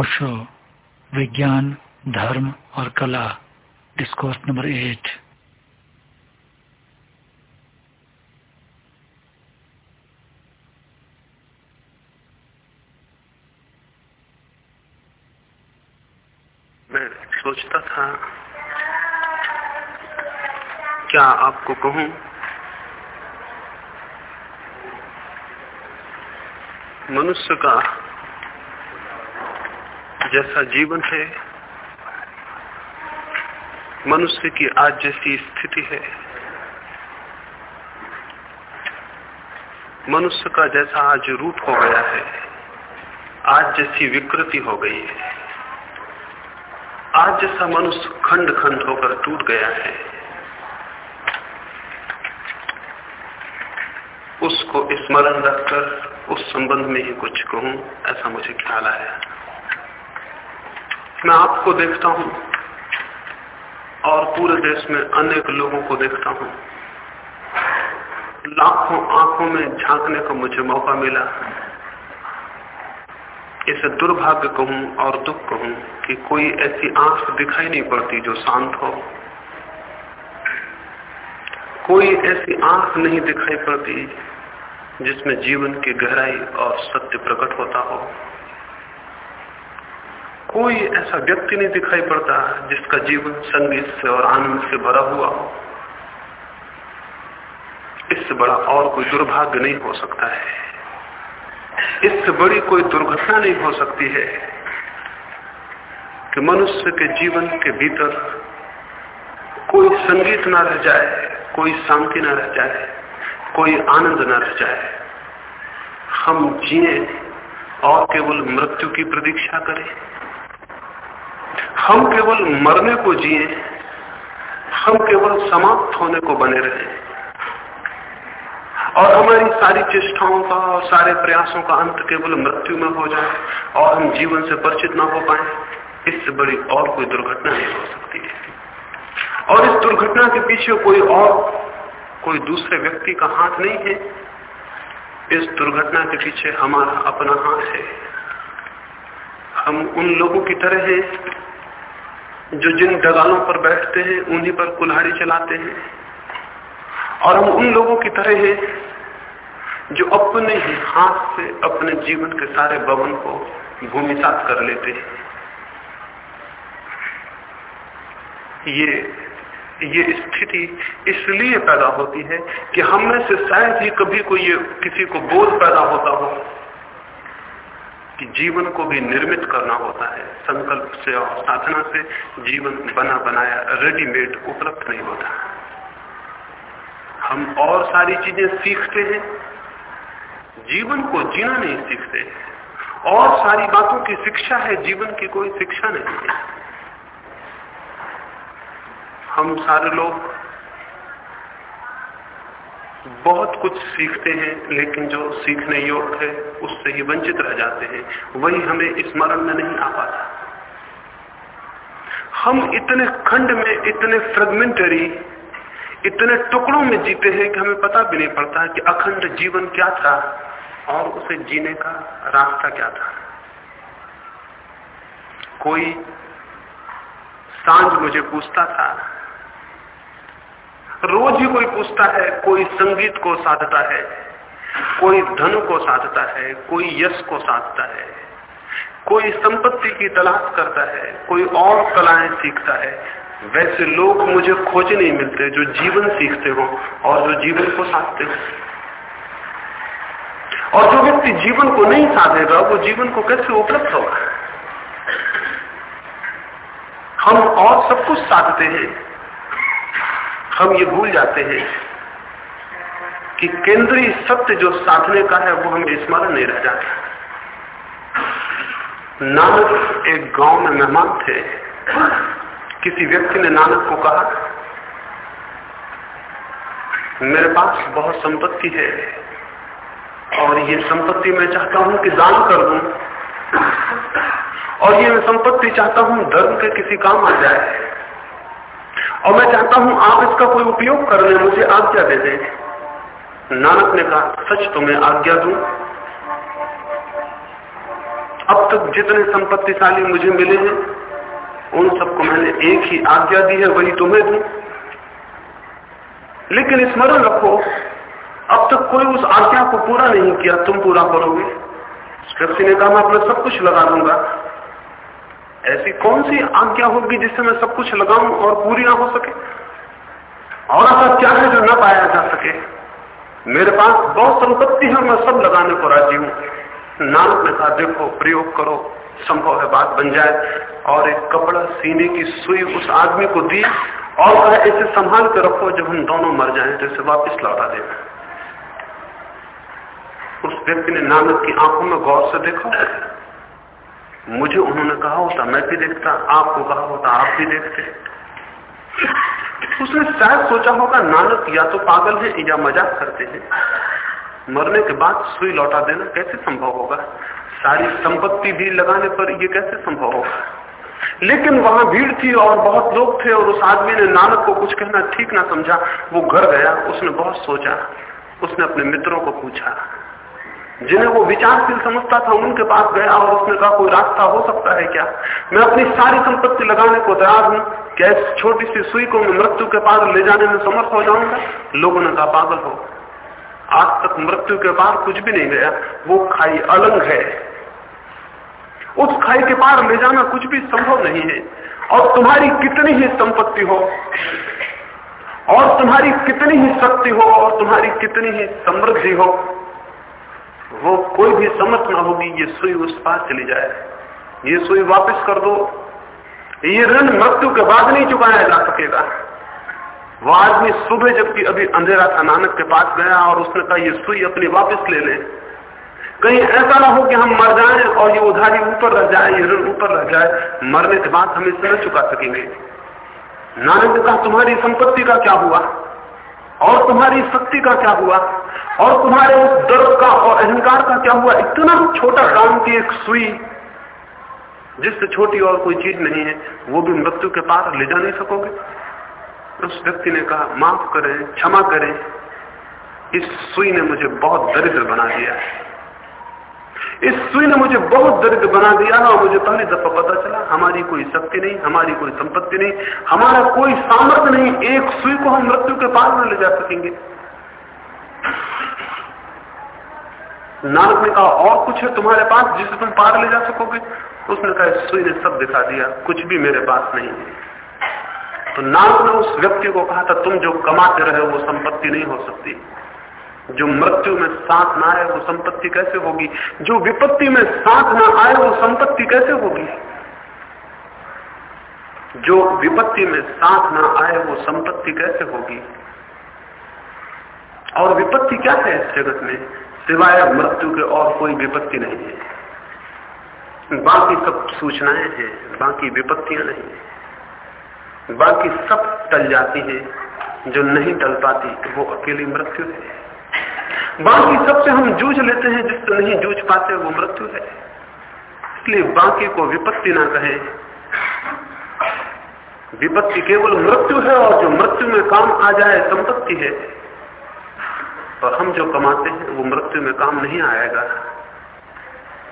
ओशो विज्ञान, धर्म और कला। डिस्कोर्स नंबर एट मैं सोचता था, क्या आपको कहूँ? मनुष्य का जैसा जीवन है, मनुष्य की आज जैसी स्थिति है। मनुष्य का जैसा आज रूप हो गया है, आज जैसी विकृति हो गई है। आज जैसा मनुष्य खंड खंड होकर टूट गया है, उसको स्मरण रखकर उस संबंध में ही कुछ कहूँ, ऐसा मुझे ख्याल आया। मैं आपको देखता हूँ और पूरे देश में अनेक लोगों को देखता हूँ। लाखों आँखों में झांकने का मुझे मौका मिला। इसे दुर्भाग्य कहूँ और दुख कहूँ कि कोई ऐसी आँख दिखाई नहीं पड़ती जो शांत हो। कोई ऐसी आँख नहीं दिखाई पड़ती जिसमें जीवन की गहराई और सत्य प्रकट होता हो। कोई ऐसा व्यक्ति नहीं दिखाई पड़ता जिसका जीवन संगीत से और आनंद से भरा हुआ हो। इससे बड़ा और कोई दुर्भाग्य नहीं हो सकता है। इससे बड़ी कोई दुर्घटना नहीं हो सकती है कि मनुष्य के जीवन के भीतर कोई संगीत ना रह जाए, कोई शांति ना रह जाए, कोई आनंद ना रह जाए। हम जिए और केवल मृत्यु की प्रतीक्षा करें। हम केवल मरने को जिए, हम केवल समाप्त होने को बने रहे। और हमारी सारी चेष्टाओं का और सारे प्रयासों का अंत केवल मृत्यु में हो जाए और हम जीवन से परिचित ना हो पाए, इससे बड़ी और कोई दुर्घटना नहीं हो सकती। है और इस दुर्घटना के पीछे कोई और, कोई दूसरे व्यक्ति का हाथ नहीं है। इस दुर्घटना के पीछे हमारा अपना हाथ है। हम उन लोगों की तरह हैं जो जिन डगालों पर बैठते हैं, उन्हीं पर कुल्हाड़ी चलाते हैं। और हम उन लोगों की तरह हैं, जो अपने ही हाथ से अपने जीवन के सारे भवन को भूमिसात कर लेते हैं। ये ये स्थिति इसलिए पैदा होती है कि हम में से शायद ही कभी कोई ये किसी को बोध पैदा होता हो। कि जीवन को भी निर्मित करना होता है। संकल्प से और साधना से जीवन बना बनाया रेडीमेड उपलब्ध नहीं होता। हम और सारी चीज़ें सीखते हैं। जीवन को जीना नहीं सीखते और सारी बातों की शिक्षा है, जीवन की कोई शिक्षा नहीं है। हम सारे लोग बहुत कुछ सीखते हैं, लेकिन जो सीखने योग्य है, उससे ही वंचित रह जाते हैं। वही हमें स्मरण में नहीं आ पाता। हम इतने खंड में, इतने फ्रेगमेंटरी इतने टुकड़ों में जीते हैं कि हमें पता भी नहीं पड़ता कि अखंड जीवन क्या था और उसे जीने का रास्ता क्या था। कोई साँझ मुझे पूछता था रोज ही कोई पूछता है, कोई संगीत को साधता है, कोई धन को साधता है, कोई यश को साधता है, कोई संपत्ति की तलाश करता है, कोई और कलाएँ सीखता है, वैसे लोग मुझे खोज नहीं मिलते जो जीवन सीखते हो और जो जीवन को साधते हो। और जो व्यक्ति जीवन को नहीं साधेगा, वो जीवन को कैसे उपलब्ध होगा? हम और सब कुछ साधते हैं। हम ये भूल जाते हैं कि केंद्रीय सत्य जो साधने का है, वो हमें स्मरण नहीं रह जाता। नानक एक गाँव में मेहमान थे। किसी व्यक्ति ने नानक को कहा, मेरे पास बहुत संपत्ति है और ये संपत्ति मैं चाहता हूँ कि दान कर दूँ। और ये मैं संपत्ति चाहता हूँ धर्म के किसी काम आ जाए। और मैं चाहता हूँ आप इसका कोई उपयोग कर ले, मुझे आज्ञा दे दें। नानक ने कहा, सच तो मैं आज्ञा दू? अब तक जितने संपत्तिशाली मुझे मिले हैं, उन सबको मैंने एक ही आज्ञा दी है, वही तुम्हें दू। लेकिन स्मरण रखो, अब तक कोई उस आज्ञा को पूरा नहीं किया, तुम पूरा करोगे। व्यक्ति ने कहा, मैं अपना सब कुछ लगा दूँगा। ऐसी कौन सी आज्ञा होगी जिससे मैं सब कुछ लगाऊँ और पूरी ना हो सके? और ऐसा क्या है जो न पाया जा सके? मेरे पास बहुत संपत्ति है, मैं सब लगाने को राज़ी हूँ। नानक ने कहा देखो, प्रयोग करो, संभव है बात बन जाए। और एक कपड़ा सीने की सुई उस आदमी को दी और कहा, इसे संभाल कर रखो, जब हम दोनों मर जाएँ तो इसे वापस लौटा देना उस व्यक्ति ने नानक की आँखों में गौर से देखा। मुझे उन्होंने कहा होता, मैं भी देखता, आपको कहा होता, आप भी देखते। उसने शायद सोचा होगा, नानक या तो पागल है या मज़ाक करते हैं। मरने के बाद सुई लौटा देना कैसे संभव होगा? सारी संपत्ति भी लगाने पर यह कैसे संभव होगा? लेकिन वहाँ भीड़ थी और बहुत लोग थे और उस आदमी ने नानक को कुछ कहना ठीक ना समझा। वो घर गया, उसने बहुत सोचा, उसने अपने मित्रों को पूछा। जिन्हें वो विचारशील समझता था, उनके पास गया और उसने कहा, कोई रास्ता हो सकता है क्या? मैं अपनी सारी संपत्ति लगाने को तैयार हूँ। क्या इस छोटी सी सुई को मैं मृत्यु के पार ले जाने में समर्थ हो जाऊँगा? लोगों ने कहा, पागल हो। आज तक मृत्यु के पार कुछ भी नहीं गया। वो खाई अलग है। उस खाई के पार ले जाना कुछ भी संभव नहीं है। और तुम्हारी कितनी ही संपत्ति हो, और तुम्हारी कितनी ही शक्ति हो, और तुम्हारी कितनी ही समृद्धि हो वो कोई भी समझ ना होगी, ये सुई उस पास चली जाए। ये सुई वापस कर दो। ये ऋण मृत्यु के बाद नहीं चुकाया जा सकेगा। वो आदमी सुबह जबकि अभी अंधेरा था, नानक के पास गया और उसने कहा, ये सुई अपनी वापस ले ले। कहीं ऐसा ना हो कि हम मर जाएँ और ये उधारी ऊपर रह जाए, ये ऋण ऊपर रह जाए। मरने के बाद हम इसे न चुका सकेंगे। नानक ने कहा, तुम्हारी संपत्ति का क्या हुआ? और तुम्हारी शक्ति का क्या हुआ? और तुम्हारे उस दर्द का और अहंकार का क्या हुआ? इतना छोटा काम की एक सुई, जिससे छोटी और कोई चीज़ नहीं है, वो भी मृत्यु के पास ले जा नहीं सकोगे? उस व्यक्ति ने कहा, माफ़ करें, क्षमा करें। इस सुई ने मुझे बहुत दरिद्र बना दिया इस सुई ने मुझे बहुत दरिद्र बना दिया और मुझे पहली दफ़ा पता चला, हमारी कोई शक्ति नहीं, हमारी कोई संपत्ति नहीं, हमारा कोई सामर्थ्य नहीं, एक सुई को हम मृत्यु के पार में ले जा सकेंगे। नानक ने कहा, और कुछ है तुम्हारे पास जिसे तुम पार ले जा सकोगे? उसने कहा सुई ने सब दिखा दिया, कुछ भी मेरे पास नहीं है। तो नानक ने उस व्यक्ति को कहा था, तुम जो कमाते रहे वो संपत्ति नहीं हो सकती। जो मृत्यु में साथ ना आए, वो संपत्ति कैसे होगी? जो विपत्ति में साथ ना आए, वो संपत्ति कैसे होगी? जो विपत्ति में साथ ना आए, वो संपत्ति कैसे होगी? और विपत्ति क्या है इस जगत में? सिवाय मृत्यु के और कोई विपत्ति नहीं है। बाकी सब सूचनाएँ हैं, बाकी विपत्तियाँ नहीं है। बाकी सब टल जाती है, जो नहीं टल पाती, वो अकेली मृत्यु है। बाकी सबसे हम जूझ लेते हैं जिससे नहीं जूझ पाते वो मृत्यु है। इसलिए बाकी को विपत्ति ना कहे। विपत्ति केवल मृत्यु है, और जो मृत्यु में काम आ जाए, संपत्ति है। और हम जो कमाते हैं, वो मृत्यु में काम नहीं आएगा।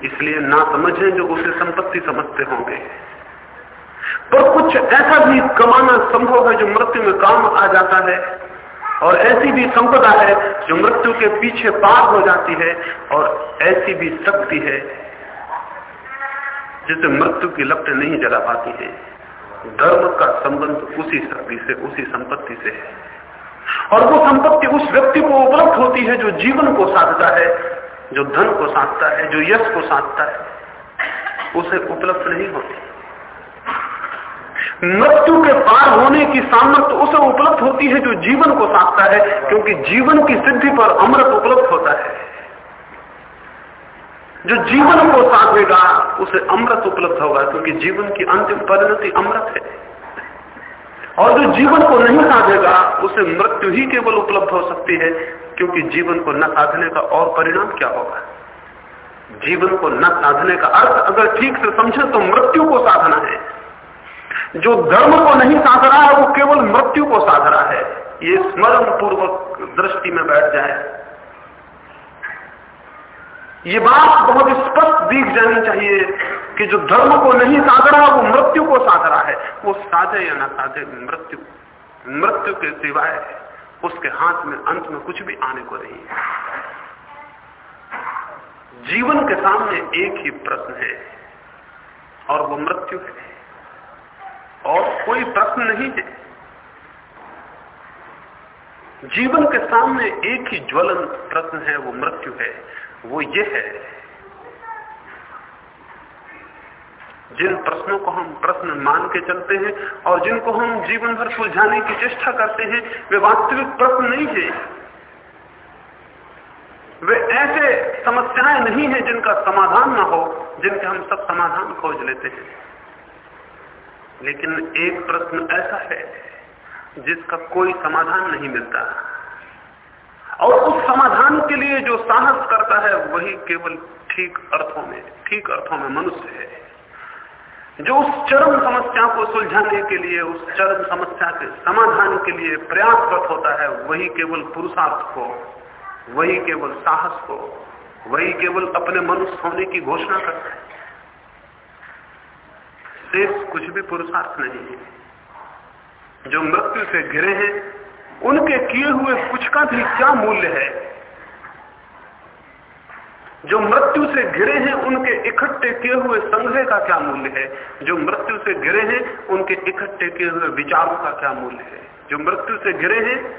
इसलिए ना समझें जो उसे संपत्ति समझते होंगे। पर कुछ ऐसा भी कमाना संभव है, जो मृत्यु में काम आ जाता है। और ऐसी भी संपदा है जो मृत्यु के पीछे पार हो जाती है और ऐसी भी शक्ति है जिसे मृत्यु की लपटें नहीं जला पाती है। धर्म का संबंध उसी शक्ति से, उसी संपत्ति से है। और वो संपत्ति उस व्यक्ति को उपलब्ध होती है जो जीवन को साधता है, जो धन को साधता है, जो यश को साधता है, उसे उपलब्ध नहीं होती। मृत्यु के पार होने की सामर्थ्य उसे उपलब्ध होती है जो जीवन को साधता है, क्योंकि जीवन की सिद्धि पर अमृत उपलब्ध होता है। जो जीवन को साधेगा, उसे अमृत उपलब्ध होगा, क्योंकि जीवन की अंतिम परिणति अमृत है। और जो जीवन को नहीं साधेगा, उसे मृत्यु ही केवल उपलब्ध हो सकती है, क्योंकि जीवन को न साधने का और परिणाम क्या होगा? जीवन को न साधने का अर्थ अगर ठीक से समझे तो मृत्यु को साधना है। जो धर्म को नहीं साध रहा है, वो केवल मृत्यु को साध रहा है। ये स्मरण पूर्वक दृष्टि में बैठ जाए। ये बात बहुत स्पष्ट दिख जानी चाहिए कि जो धर्म को नहीं साध रहा, वो मृत्यु को साध रहा है। वो साधे या ना साधे मृत्यु मृत्यु के सिवाय उसके हाथ में, अंत में कुछ भी आने को नहीं है। जीवन के सामने एक ही प्रश्न है, और वो मृत्यु है। और कोई प्रश्न नहीं है। जीवन के सामने एक ही ज्वलन प्रश्न है, वो मृत्यु है। वो ये है, जिन प्रश्नों को हम प्रश्न मान के चलते हैं और जिनको हम जीवन भर सुलझाने की चेष्टा करते हैं, वे वास्तविक प्रश्न नहीं है। वे ऐसे समस्याएँ नहीं है जिनका समाधान ना हो, जिनके हम सब समाधान खोज लेते हैं। लेकिन एक प्रश्न ऐसा है जिसका कोई समाधान नहीं मिलता। और उस समाधान के लिए जो साहस करता है, वही केवल ठीक अर्थों में, ठीक अर्थों में मनुष्य है। जो उस चरम समस्या को सुलझाने के लिए, उस चरम समस्या के समाधान के लिए प्रयासरत होता है, वही केवल पुरुषार्थ को, वही केवल साहस को, वही केवल अपने मनुष्य होने की घोषणा करता है। शेष कुछ भी पुरुषार्थ नहीं है। जो मृत्यु से घिरे हैं, उनके किए हुए कुछ का भी क्या मूल्य है? जो मृत्यु से घिरे हैं, उनके इकट्ठे किए हुए संग्रह का क्या मूल्य है? जो मृत्यु से घिरे हैं, उनके इकट्ठे किए हुए विचारों का क्या मूल्य है? जो मृत्यु से घिरे हैं,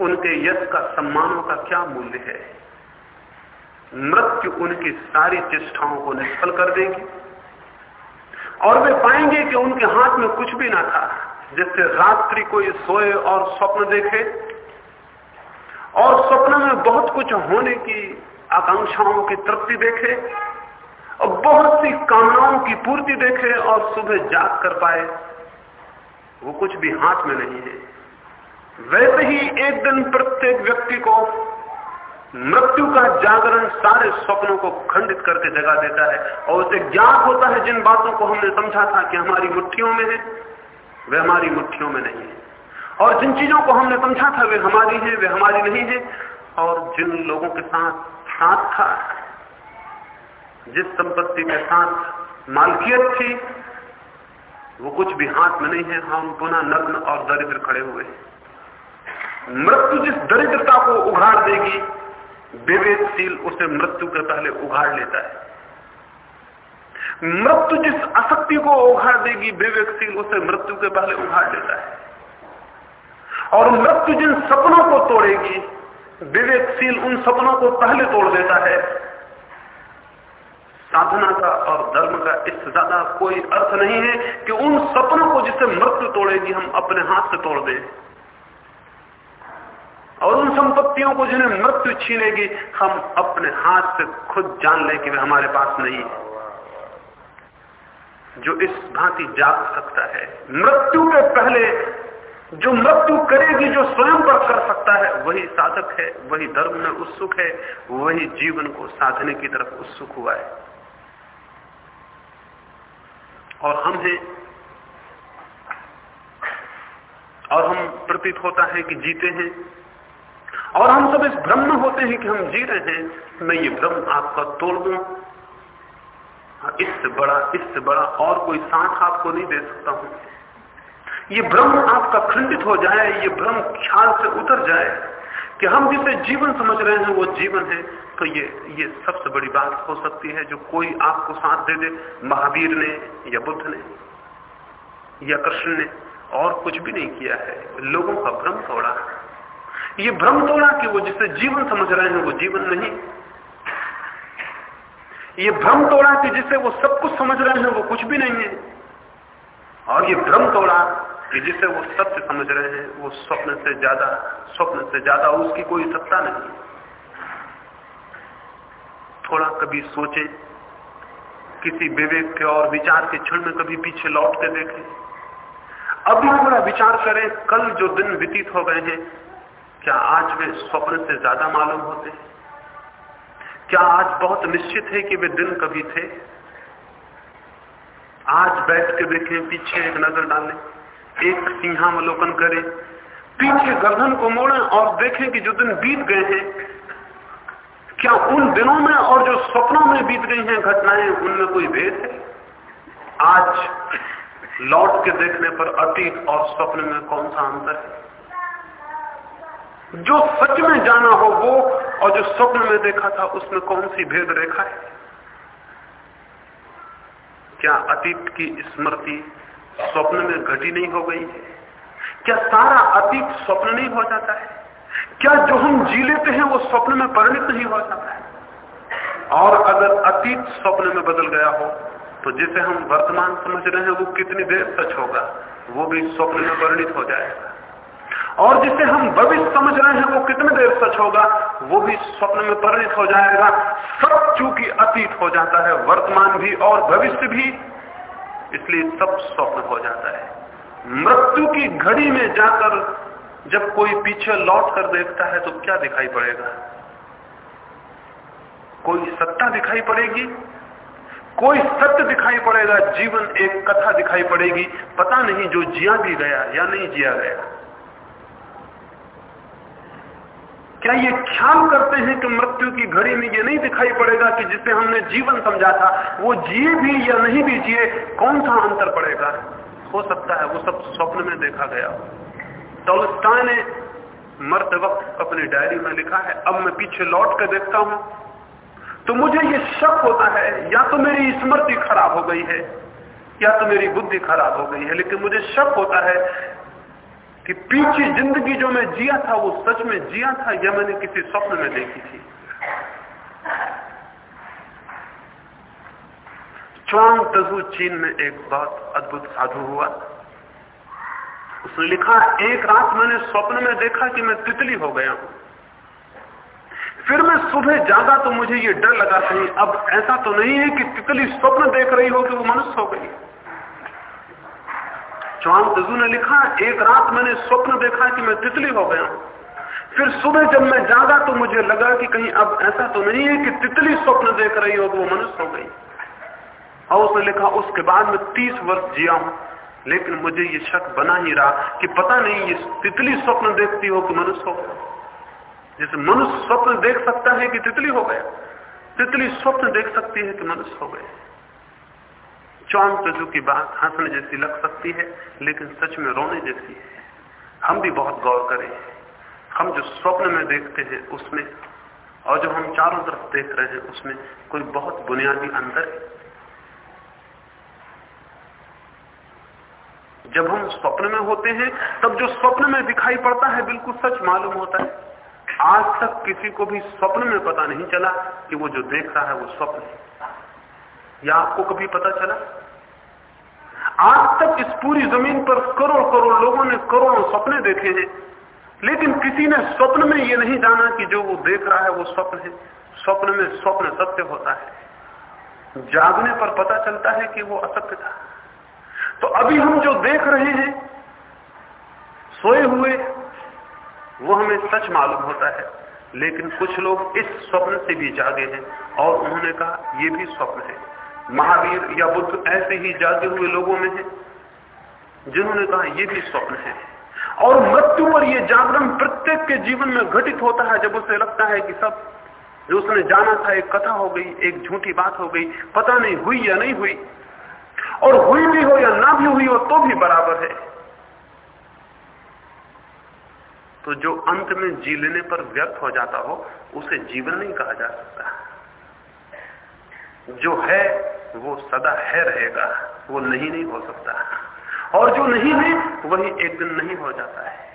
उनके यश का सम्मानों का क्या मूल्य है? मृत्यु उनकी सारी चेष्टाओं को निष्फल कर देगी। और वे पाएँगे कि उनके हाथ में कुछ भी ना था, जिससे रात्रि कोई सोए और स्वप्न देखे। और स्वप्न में बहुत कुछ होने की आकांक्षाओं की तृप्ति देखे, और बहुत सी कामनाओं की पूर्ति देखे और सुबह जाग कर पाए। वो कुछ भी हाथ में नहीं है। वैसे ही एक दिन प्रत्येक व्यक्ति को मृत्यु का जागरण सारे स्वप्नों को खंडित करके जगा देता है और उसे ज्ञात होता है जिन बातों को हमने समझा था कि हमारी मुट्ठियों में है, वे हमारी मुट्ठियों में नहीं है। और जिन चीज़ों को हमने समझा था, वे हमारी है, वे हमारी नहीं है। और जिन लोगों के साथ साथ था, जिस संपत्ति के साथ मालकियत थी, वो कुछ भी हाथ में नहीं है। हम पुनः नग्न और दरिद्र खड़े हुए मृत्यु जिस दरिद्रता को उघाड़ देगी विवेकशील उसे मृत्यु के पहले उघाड़ लेता है। मृत्यु जिस आसक्ति को उघाड़ देगी विवेकशील उसे मृत्यु के पहले उघाड़ लेता है। और मृत्यु जिन सपनों को तोड़ेगी विवेकशील उन सपनों को पहले तोड़ देता है। साधना का और धर्म का इससे ज़्यादा कोई अर्थ नहीं है कि उन सपनों को जिसे मृत्यु तोड़ेगी, हम अपने हाथ से तोड़ दें। और उन संपत्तियों को जिन्हें मृत्यु छीनेगी, हम अपने हाथ से खुद जान लें कि वे हमारे पास नहीं है। जो इस भांति जाग सकता है, मृत्यु के पहले जो मृत्यु करेगी, जो स्वयं पर कर सकता है, वही साधक है, वही धर्म में उत्सुक है, वही जीवन को साधने की तरफ़ उत्सुक हुआ है। और हम हैं और हम प्रतीत होता है कि जीते हैं और हम सब इस भ्रम में होते हैं कि हम जी रहे हैं। मैं ये भ्रम आपका तोड़ दू। इससे बड़ा इससे बड़ा और कोई साथ आपको नहीं दे सकता हूँ। ये भ्रम आपका खंडित हो जाए, ये भ्रम ख्याल से उतर जाए कि हम जिसे जीवन समझ रहे हैं, वो जीवन है। तो ये ये सबसे बड़ी बात हो सकती है जो कोई आपको साथ दे दे। महावीर ने या बुद्ध ने या कृष्ण ने और कुछ भी नहीं किया है। लोगों का भ्रम तोड़ा। ये भ्रम तोड़ा कि वो जिसे जीवन समझ रहे हैं, वो जीवन नहीं। ये भ्रम तोड़ा कि जिसे वो सब कुछ समझ रहे हैं, वो कुछ भी नहीं है। और ये भ्रम तोड़ा कि जिसे वो सत्य समझ रहे हैं, वो स्वप्न से ज़्यादा, स्वप्न से ज़्यादा उसकी कोई सत्ता नहीं। थोड़ा कभी सोचे, किसी विवेक के और विचार के क्षण में कभी पीछे लौट के देखें। अभी थोड़ा विचार करें, कल जो दिन व्यतीत हो गए हैं क्या आज वे स्वप्न से ज़्यादा मालूम होते? क्या आज बहुत निश्चित है कि वे दिन कभी थे? आज बैठ के देखें, पीछे एक नज़र डालें, एक सिंहावलोकन करें, पीछे गर्दन को मोड़ें और देखें कि जो दिन बीत गए हैं, क्या उन दिनों में और जो स्वप्नों में बीत गई हैं घटनाएँ, उनमें कोई भेद है? आज लौट के देखने पर अतीत और स्वप्न में कौन सा अंतर है? जो सच में जाना हो वो, और जो स्वप्न में देखा था, उसमें कौन सी भेद रेखा है? क्या अतीत की स्मृति स्वप्न में घटी नहीं हो गई है? क्या सारा अतीत स्वप्न नहीं हो जाता है? क्या जो हम जी लेते हैं, वो स्वप्न में परिणित नहीं हो जाता है? और अगर अतीत स्वप्न में बदल गया हो तो जिसे हम वर्तमान समझ रहे हैं, वो कितनी देर सच होगा? वो भी स्वप्न में परिणित हो जाएगा। और जिसे हम भविष्य समझ रहे हैं, वो कितने देर सच होगा, वो भी स्वप्न में परिणित हो जाएगा। सब चूँकि अतीत हो जाता है, वर्तमान भी और भविष्य भी, इसलिए सब स्वप्न हो जाता है। मृत्यु की घड़ी में जाकर जब कोई पीछे लौट कर देखता है तो क्या दिखाई पड़ेगा? कोई सत्ता दिखाई पड़ेगी? कोई सत्य दिखाई पड़ेगा? जीवन एक कथा दिखाई पड़ेगी। पता नहीं जो जिया भी गया या नहीं जिया गया। क्या ये ख्याल करते हैं कि मृत्यु की घड़ी में ये नहीं दिखाई पड़ेगा कि जिसे हमने जीवन समझा था, वो जिए भी या नहीं भी जिए, कौन सा अंतर पड़ेगा? हो सकता है वो सब स्वप्न में देखा गया टोलस्टाय ने मरते वक्त अपनी डायरी में लिखा है, अब मैं पीछे लौट कर देखता हूँ। तो मुझे ये शक होता है, या तो मेरी स्मृति खराब हो गई है, या तो मेरी बुद्धि खराब हो गई है, लेकिन मुझे शक होता है कि पीछे ज़िंदगी जो मैं जिया था, वो सच में जिया था, या मैंने किसी स्वप्न में देखी थी? च्वांग तजु चीन में एक बहुत अद्भुत साधु हुआ। उसने लिखा, एक रात मैंने स्वप्न में देखा कि मैं तितली हो गया हूँ। फिर मैं सुबह जागा तो मुझे ये डर लगा कहीं अब ऐसा तो नहीं है कि तितली स्वप्न देख रही हो कि वो मनुष्य हो गई चौहान तजू ने लिखा, एक रात मैंने स्वप्न देखा कि मैं तितली हो गया। फिर सुबह जब मैं जागा तो मुझे लगा कि कहीं अब ऐसा तो नहीं है कि तितली स्वप्न देख रही हो वो मनुष्य हो गई। और उसने लिखा, उसके बाद में तीस वर्ष जिया हूँ। लेकिन मुझे ये शक बना ही रहा कि पता नहीं ये तितली स्वप्न देखती हो कि मनुष्य हो गया। जैसे मनुष्य स्वप्न देख सकता है कि तितली हो गया। तितली स्वप्न देख सकती है कि मनुष्य हो गया। चौन तजु की बात हंसने जैसी लग सकती है, लेकिन सच में रोने जैसी है। हम भी बहुत गौर करें। हम जो स्वप्न में देखते हैं, उसमें और जो हम चारों तरफ़ देख रहे हैं, उसमें कोई बहुत बुनियादी अंतर है। जब हम स्वप्न में होते हैं, तब जो स्वप्न में दिखाई पड़ता है, बिल्कुल सच मालूम होता है। आज तक किसी को भी स्वप्न में पता नहीं चला कि वो जो देख रहा है, वो स्वप्न है। या आपको कभी पता चला? आज तक इस पूरी ज़मीन पर करोड़ करोड़ लोगों ने करोड़ों सपने देखे हैं। लेकिन किसी ने स्वप्न में यह नहीं जाना कि जो वो देख रहा है वो स्वप्न है। स्वप्न में स्वप्न सत्य होता है। जागने पर पता चलता है कि वो असत्य था। तो अभी हम जो देख रहे हैं, सोए हुए, वो हमें सच मालूम होता है। लेकिन कुछ लोग इस स्वप्न से भी जागे हैं और उन्होंने कहा, ये भी स्वप्न है। महावीर या बुद्ध ऐसे ही जागे हुए लोगों में है, जिन्होंने कहा यह भी स्वप्न है। और मृत्यु पर यह जागरण प्रत्येक के जीवन में घटित होता है, जब उसे लगता है कि सब जो उसने जाना था, एक कथा हो गई, एक झूठी बात हो गई, पता नहीं हुई या नहीं हुई। और हुई भी हो या ना भी हुई हो तो भी बराबर है। तो जो अंत में जी लेने पर व्यक्त हो जाता हो, उसे जीवन नहीं कहा जा सकता। जो है, वो सदा है रहेगा, वो नहीं नहीं हो सकता। और जो नहीं है, वही एक दिन नहीं हो जाता है।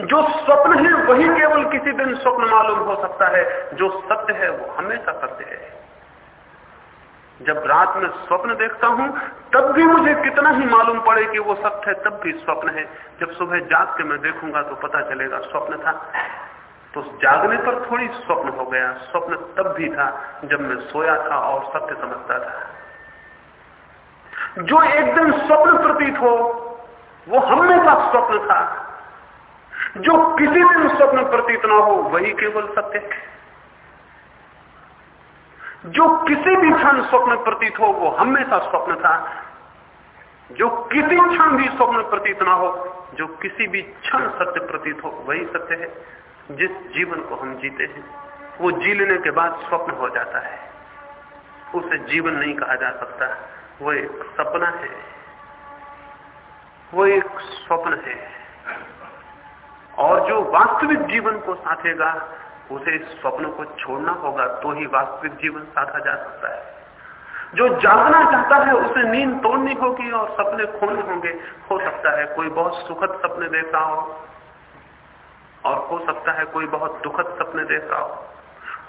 जो स्वप्न है, वही केवल किसी दिन स्वप्न मालूम हो सकता है। जो सत्य है, वो हमेशा सत्य है। जब रात में स्वप्न देखता हूँ, तब भी मुझे कितना ही मालूम पड़े कि वो सत्य है, तब भी स्वप्न है। जब सुबह जाग के मैं देखूँगा तो पता चलेगा स्वप्न था। तो जागने पर थोड़ी स्वप्न हो गया। स्वप्न तब भी था जब मैं सोया था और सत्य समझता था। जो एक दिन स्वप्न प्रतीत हो, वो हमेशा स्वप्न था। जो किसी दिन स्वप्न प्रतीत ना हो, वही केवल सत्य जो किसी भी क्षण स्वप्न प्रतीत हो, वो हमेशा स्वप्न था। जो किसी क्षण भी स्वप्न प्रतीत ना हो, जो किसी भी क्षण सत्य प्रतीत हो, वही सत्य है। जिस जीवन को हम जीते हैं, वो जी लेने के बाद स्वप्न हो जाता है। उसे जीवन नहीं कहा जा सकता। वो एक सपना है। वो एक स्वप्न है। और जो वास्तविक जीवन को साधेगा उसे इस स्वप्न को छोड़ना होगा। तो ही वास्तविक जीवन साधा जा सकता है। जो जागना चाहता है, उसे नींद तोड़नी होगी और सपने खोने होंगे। हो सकता है कोई बहुत सुखद सपने देख रहा हो और हो सकता है कोई बहुत दुखद सपने देख रहा हो।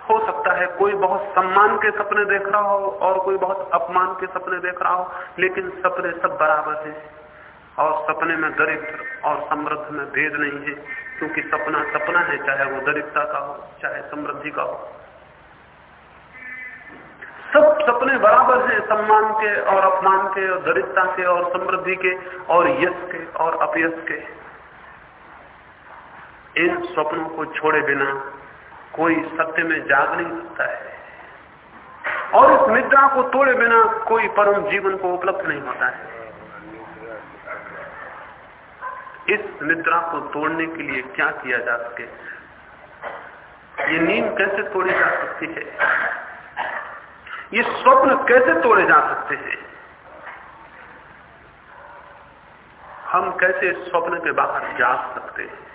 हो सकता है कोई बहुत सम्मान के सपने देख रहा हो और कोई बहुत अपमान के सपने देख रहा हो, लेकिन सपने सब बराबर हैं। और सपने में दरिद्र और समृद्ध में भेद नहीं है, क्योंकि सपना सपना है, चाहे वो दरिद्रता का हो, चाहे समृद्धि का हो। सब सपने बराबर हैं, सम्मान के और अपमान के और दरिद्रता के और समृद्धि के और यश के और अपयश के। इन स्वप्नों को छोड़े बिना कोई सत्य में जाग नहीं सकता है। और इस निद्रा को तोड़े बिना कोई परम जीवन को उपलब्ध नहीं होता है। इस निद्रा को तोड़ने के लिए क्या किया जा सके? ये नींद कैसे तोड़ी जा सकती है? ये स्वप्न कैसे तोड़े जा सकते हैं? हम कैसे स्वप्न के बाहर जाग सकते हैं?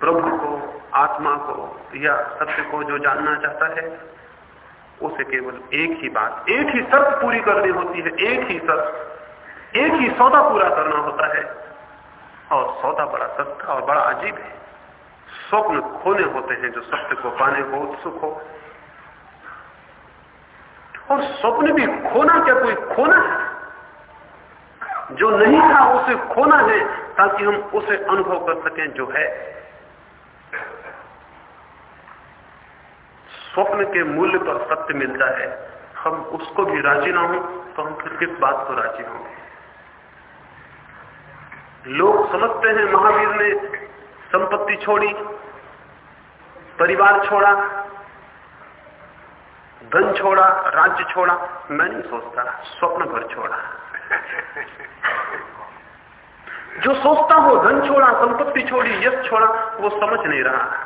प्रभु को, आत्मा को, या सत्य को जो जानना चाहता है, उसे केवल एक ही बात, एक ही शर्त पूरी करनी होती है, एक ही शर्त, एक ही सौदा पूरा करना होता है। और सौदा बड़ा सस्ता और बड़ा अजीब है। स्वप्न खोने होते हैं जो सत्य को पाने को उत्सुक हो। और स्वप्न भी खोना क्या कोई खोना है? जो नहीं था उसे खोना है, ताकि हम उसे अनुभव कर सकें जो है। स्वप्न के मूल्य पर सत्य मिलता है। हम उसको भी राज़ी ना हो तो हम फिर किस बात को राज़ी होंगे? लोग समझते हैं महावीर ने संपत्ति छोड़ी, परिवार छोड़ा, धन छोड़ा, राज्य छोड़ा। मैं नहीं सोचता, स्वप्न भर छोड़ा। जो सोचता हो, धन छोड़ा, संपत्ति छोड़ी, यश छोड़ा, वो समझ नहीं रहा।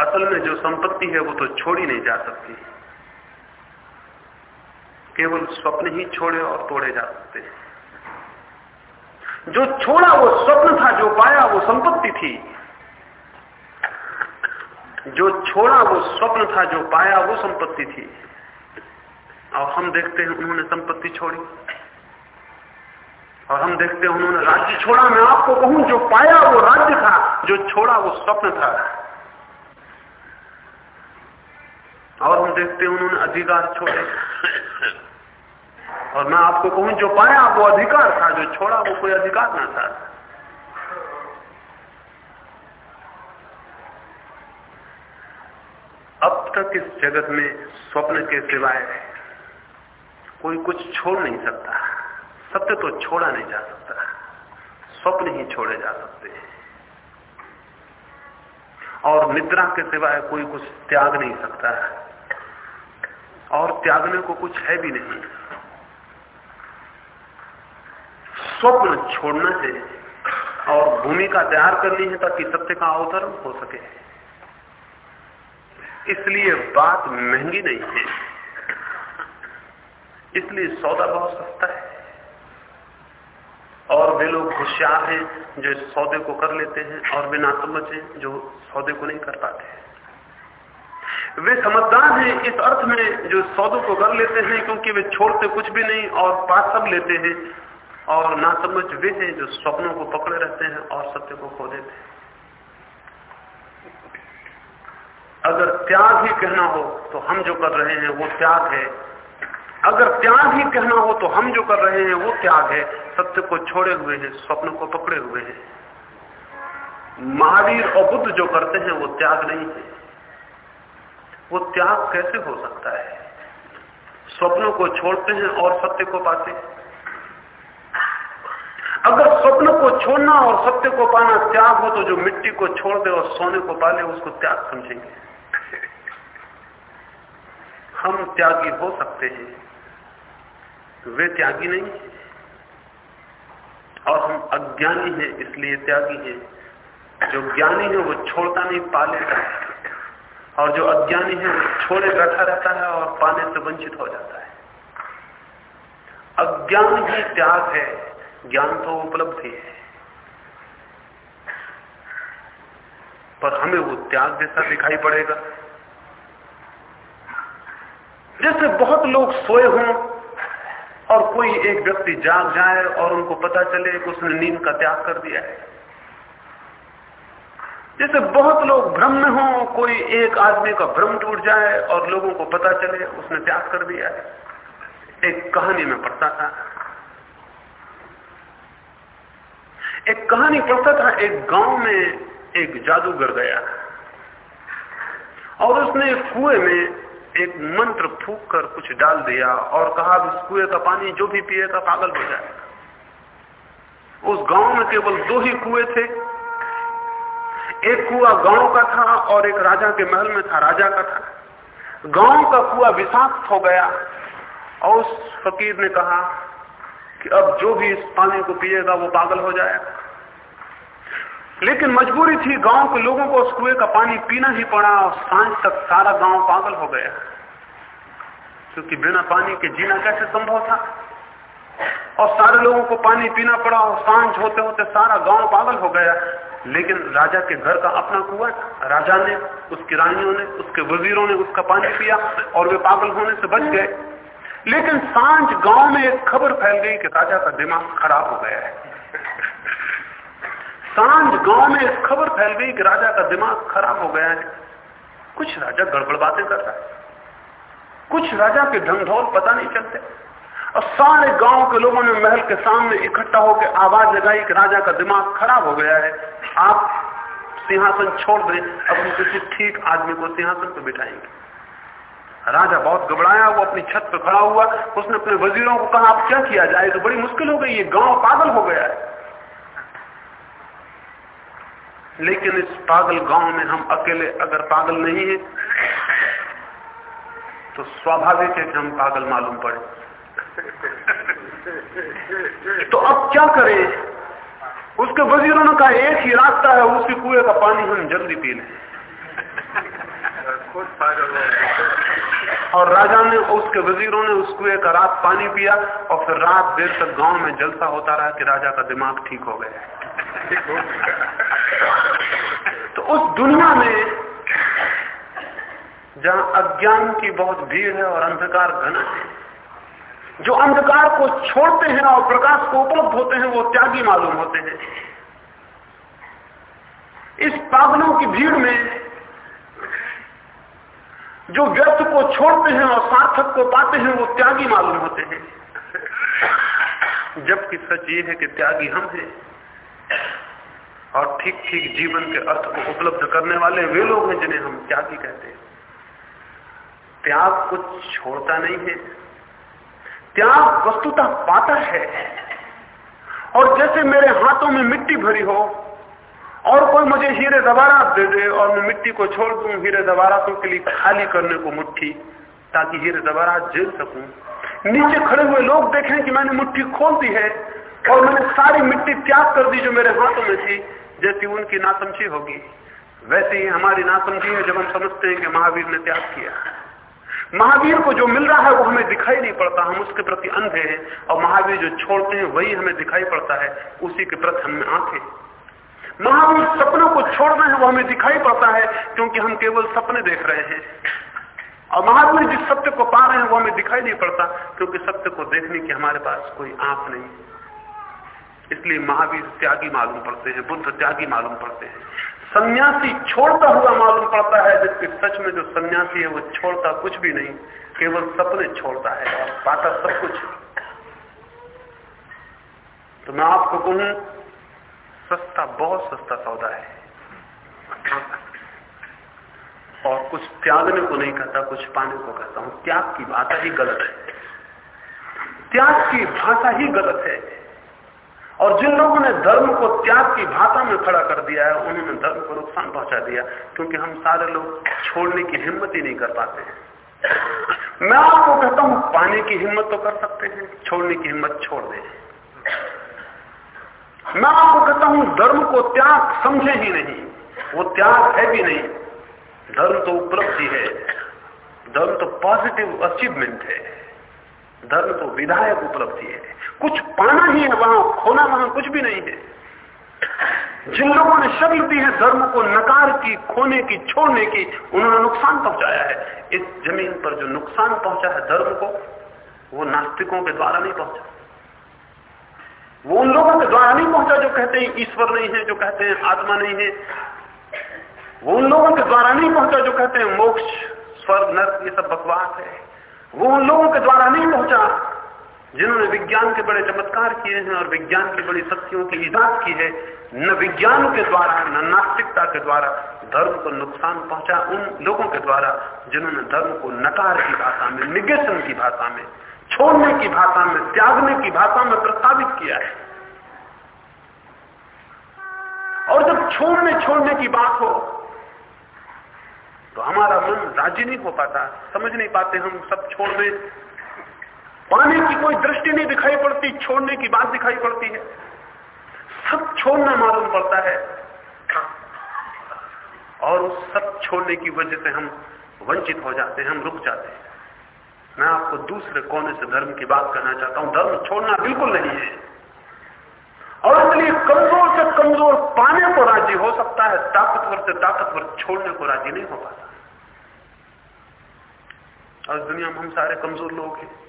असल में जो संपत्ति है वो तो छोड़ी नहीं जा सकती। केवल स्वप्न ही छोड़े और तोड़े जा सकते जो छोड़ा वो स्वप्न था, जो पाया वो संपत्ति थी। जो छोड़ा वो स्वप्न था, जो पाया वो संपत्ति थी। और हम देखते हैं उन्होंने संपत्ति छोड़ी। और हम देखते हैं उन्होंने राज्य छोड़ा। मैं आपको कहूँ, जो पाया वो राज्य था, जो छोड़ा वो स्वप्न था। और हम देखते हैं उन्होंने अधिकार छोड़े। और मैं आपको कहूँ, जो पाया वो अधिकार था, जो छोड़ा वो कोई अधिकार ना था। अब तक इस जगत में स्वप्न के सिवाय कोई कुछ छोड़ नहीं सकता। सत्य तो छोड़ा नहीं जा सकता। स्वप्न ही छोड़े जा सकते हैं। और निद्रा के सिवाय कोई कुछ त्याग नहीं सकता। है और त्यागने को कुछ है भी नहीं। स्वप्न छोड़ना है और भूमिका तैयार करनी है ताकि सत्य का अवतरण हो सके। इसलिए बात महँगी नहीं है। इसलिए सौदा बहुत सस्ता है। और वे लोग होशियार हैं जो इस सौदे को कर लेते हैं और वे बिना समझे जो सौदे को नहीं कर पाते वे समझदार हैं, इस अर्थ में जो सौदों को कर लेते हैं, क्योंकि वे छोड़ते कुछ भी नहीं और पास सब लेते हैं। और ना समझ वे हैं जो स्वप्नों को पकड़े रहते हैं और सत्य को खो देते हैं। अगर त्याग ही कहना हो तो हम जो कर रहे हैं वो त्याग है। अगर त्याग ही कहना हो तो हम जो कर रहे हैं वो त्याग है। सत्य को छोड़े हुए हैं, स्वप्न को पकड़े हुए हैं। महावीर और बुद्ध जो करते हैं वो त्याग नहीं है। वो त्याग कैसे हो सकता है? स्वप्नों को छोड़ते हैं और सत्य को पाते अगर स्वप्न को छोड़ना और सत्य को पाना त्याग हो तो जो मिट्टी को छोड़ दे और सोने को पाले, उसको त्याग समझेंगे। हम त्यागी हो सकते हैं। वे त्यागी नहीं और हम अज्ञानी हैं, इसलिए त्यागी हैं। जो ज्ञानी है, वो छोड़ता नहीं पा लेता है और जो अज्ञानी है छोड़े बैठा रहता है और पाने से वंचित हो जाता है। अज्ञान ही त्याग है, ज्ञान तो उपलब्धि है। पर हमें वो त्याग जैसा दिखाई पड़ेगा। जैसे बहुत लोग सोए हों और कोई एक व्यक्ति जाग जाए और उनको पता चले कि उसने नींद का त्याग कर दिया है। जैसे बहुत लोग भ्रम में हो, कोई एक आदमी का भ्रम टूट जाए और लोगों को पता चले, उसने त्याग कर दिया। है एक कहानी में पढ़ता था। एक कहानी पढ़ता था, एक गाँव में एक जादूगर गया। और उसने कुएँ में एक मंत्र फूक कर कुछ डाल दिया और कहा इस कुएँ का पानी जो भी पिएगा पागल हो जाएगा। उस गाँव में केवल दो ही कुएँ थे। एक कुआ गाँव का था और एक राजा के महल में था, राजा का था। गाँव का कुआ विषाक्त हो गया और उस फकीर ने कहा कि अब जो भी इस पानी को पिएगा, वो पागल हो जाएगा। लेकिन मजबूरी थी, गाँव के लोगों को उस कुएँ का पानी पीना ही पड़ा और साँझ तक सारा गाँव पागल हो गया। क्योंकि बिना पानी के जीना कैसे संभव था? और सारे लोगों को पानी पीना पड़ा और साँझ होते होते सारा गाँव पागल हो गया। लेकिन राजा के घर का अपना कुआ राजा ने, उसकी रानियों ने, उसके वजीरों ने उसका पानी पिया और वे पागल होने से बच गए। लेकिन साँझ गाँव में एक खबर फैल गई कि राजा का दिमाग खराब हो गया है। साँझ गाँव में एक खबर फैल गई कि राजा का दिमाग खराब हो गया है। कुछ राजा गड़बड़ बातें कर रहा है। कुछ राजा के ढंगढोल पता नहीं चलते। और सारे गाँव के लोगों ने महल के सामने इकट्ठा होकर आवाज़ लगाई कि राजा का दिमाग खराब हो गया है। आप सिंहासन छोड़ दें, अब हम किसी ठीक आदमी को सिंहासन पर बिठाएँगे। राजा बहुत घबराया, वो अपनी छत पर खड़ा हुआ। उसने अपने वजीरों को कहा आप क्या किया जाए? तो बड़ी मुश्किल हो गई, ये गाँव पागल हो गया है। लेकिन इस पागल गाँव में हम अकेले अगर पागल नहीं है तो स्वाभाविक है कि हम पागल मालूम पड़े। तो अब क्या करें? उसके वजीरों ने कहा, एक ही रास्ता है, उसी कुएँ का पानी हम जल्दी पी लें और राजा ने, उसके वजीरों ने उस कुएँ का रात पानी पिया और फिर रात देर तक गाँव में जलसा होता रहा कि राजा का दिमाग ठीक हो गया। तो उस दुनिया में जहाँ अज्ञान की बहुत भीड़ है और अंधकार घना है जो अंधकार को छोड़ते हैं और प्रकाश को उपलब्ध होते हैं, वो त्यागी मालूम होते हैं। इस पागलों की भीड़ में जो व्यर्थ को छोड़ते हैं और सार्थक को पाते हैं, वो त्यागी मालूम होते हैं। जबकि सच ये है कि त्यागी हम हैं और ठीक ठीक जीवन के अर्थ को उपलब्ध करने वाले वे लोग हैं जिन्हें हम त्यागी कहते हैं। त्याग कुछ छोड़ता नहीं है। त्याग वस्तुतः पाता है? और जैसे मेरे हाथों में मिट्टी भरी हो, और कोई मुझे हीरे दबारा दे दे, और मैं मिट्टी को छोड़ दूँ, हीरे दबारातों के लिए खाली करने को मुट्ठी, ताकि हीरे दबारा झेल सकूँ। नीचे खड़े हुए लोग देखें कि मैंने मुट्ठी खोल दी है, और मैंने सारी मिट्टी त्याग कर दी जो मेरे हाथों में थी, जैसी उनकी नासमझी होगी। वैसे ही हमारी नासमझी है जब हम समझते हैं कि महावीर ने त्याग किया। महावीर को जो मिल रहा है वो हमें दिखाई नहीं पड़ता, हम उसके प्रति अंधे हैं, और महावीर जो छोड़ते हैं वही हमें दिखाई पड़ता है, उसी के प्रति हमें आँखें महावीर सपनों को छोड़ रहे हैं वो हमें दिखाई पड़ता है, क्योंकि हम केवल सपने देख रहे हैं। और महावीर जिस सत्य को पा रहे हैं वो हमें दिखाई नहीं पड़ता, क्योंकि सत्य को देखने की हमारे पास कोई आँख नहीं इसलिए महावीर त्यागी मालूम पड़ते हैं, बुद्ध त्यागी मालूम पड़ते हैं। सन्यासी छोड़ता हुआ मालूम पड़ता है, जबकि सच में जो सन्यासी है, वो छोड़ता कुछ भी नहीं, केवल सपने छोड़ता है और पाता सब कुछ। तो मैं आपको कहूँ, सस्ता, बहुत सस्ता सौदा है। और कुछ त्यागने को नहीं कहता, कुछ पाने को कहता हूँ। त्याग की भाषा ही गलत है। त्याग की भाषा ही गलत है। और जिन लोगों ने धर्म को त्याग की भाषा में खड़ा कर दिया है, उन्होंने धर्म को नुकसान पहुँचा दिया, क्योंकि हम सारे लोग छोड़ने की हिम्मत ही नहीं कर पाते हैं। मैं आपको कहता हूँ, पाने की हिम्मत तो कर सकते हैं, छोड़ने की हिम्मत छोड़ दें। मैं आपको कहता हूँ, धर्म को त्याग समझे ही नहीं, वो त्याग है भी नहीं। धर्म तो उपलब्धि है, धर्म तो पॉजिटिव अचीवमेंट है, धर्म तो विधायक उपलब्धि है। कुछ पाना ही है, वहाँ खोना, वहाँ कुछ भी नहीं है। जिन लोगों ने शक्ल दी है, धर्म को नकार की, खोने की, छोड़ने की, उन्होंने नुकसान पहुँचाया है। इस ज़मीन पर जो नुकसान पहुँचा है धर्म को, वो नास्तिकों के द्वारा नहीं पहुँचा। वो उन लोगों के द्वारा नहीं पहुँचा जो कहते हैं ईश्वर नहीं है, जो कहते हैं आत्मा नहीं है। वो उन लोगों के द्वारा नहीं पहुँचा जो कहते हैं मोक्ष, स्वर्ग, नर्क, ये सब बकवास है। वो उन लोगों के द्वारा नहीं पहुँचा। जिन्होंने विज्ञान के बड़े चमत्कार किए हैं और विज्ञान की बड़ी शक्तियों की ईजाद की है, न विज्ञान के द्वारा, न नास्तिकता के द्वारा धर्म को नुकसान पहुँचा उन लोगों के द्वारा जिन्होंने धर्म को नकार की भाषा में, निगेशन की भाषा में, छोड़ने की भाषा में, त्यागने की भाषा में प्रस्तावित किया है। और जब छोड़ने छोड़ने की बात हो तो हमारा मन राज़ी नहीं हो पाता, समझ नहीं पाते हम सब छोड़ दें। पाने की कोई दृष्टि नहीं दिखाई पड़ती, छोड़ने की बात दिखाई पड़ती है। सब छोड़ना मालूम पड़ता है। और उस सब छोड़ने की वजह से हम वंचित हो जाते हैं, हम रुक जाते हैं। मैं आपको दूसरे कोने से धर्म की बात करना चाहता हूँ। धर्म छोड़ना बिल्कुल नहीं है। और इसलिए कमज़ोर से कमज़ोर पाने को राज़ी हो सकता है, ताकतवर से ताकतवर छोड़ने को राज़ी नहीं हो पाता। और दुनिया में हम सारे कमज़ोर लोग हैं।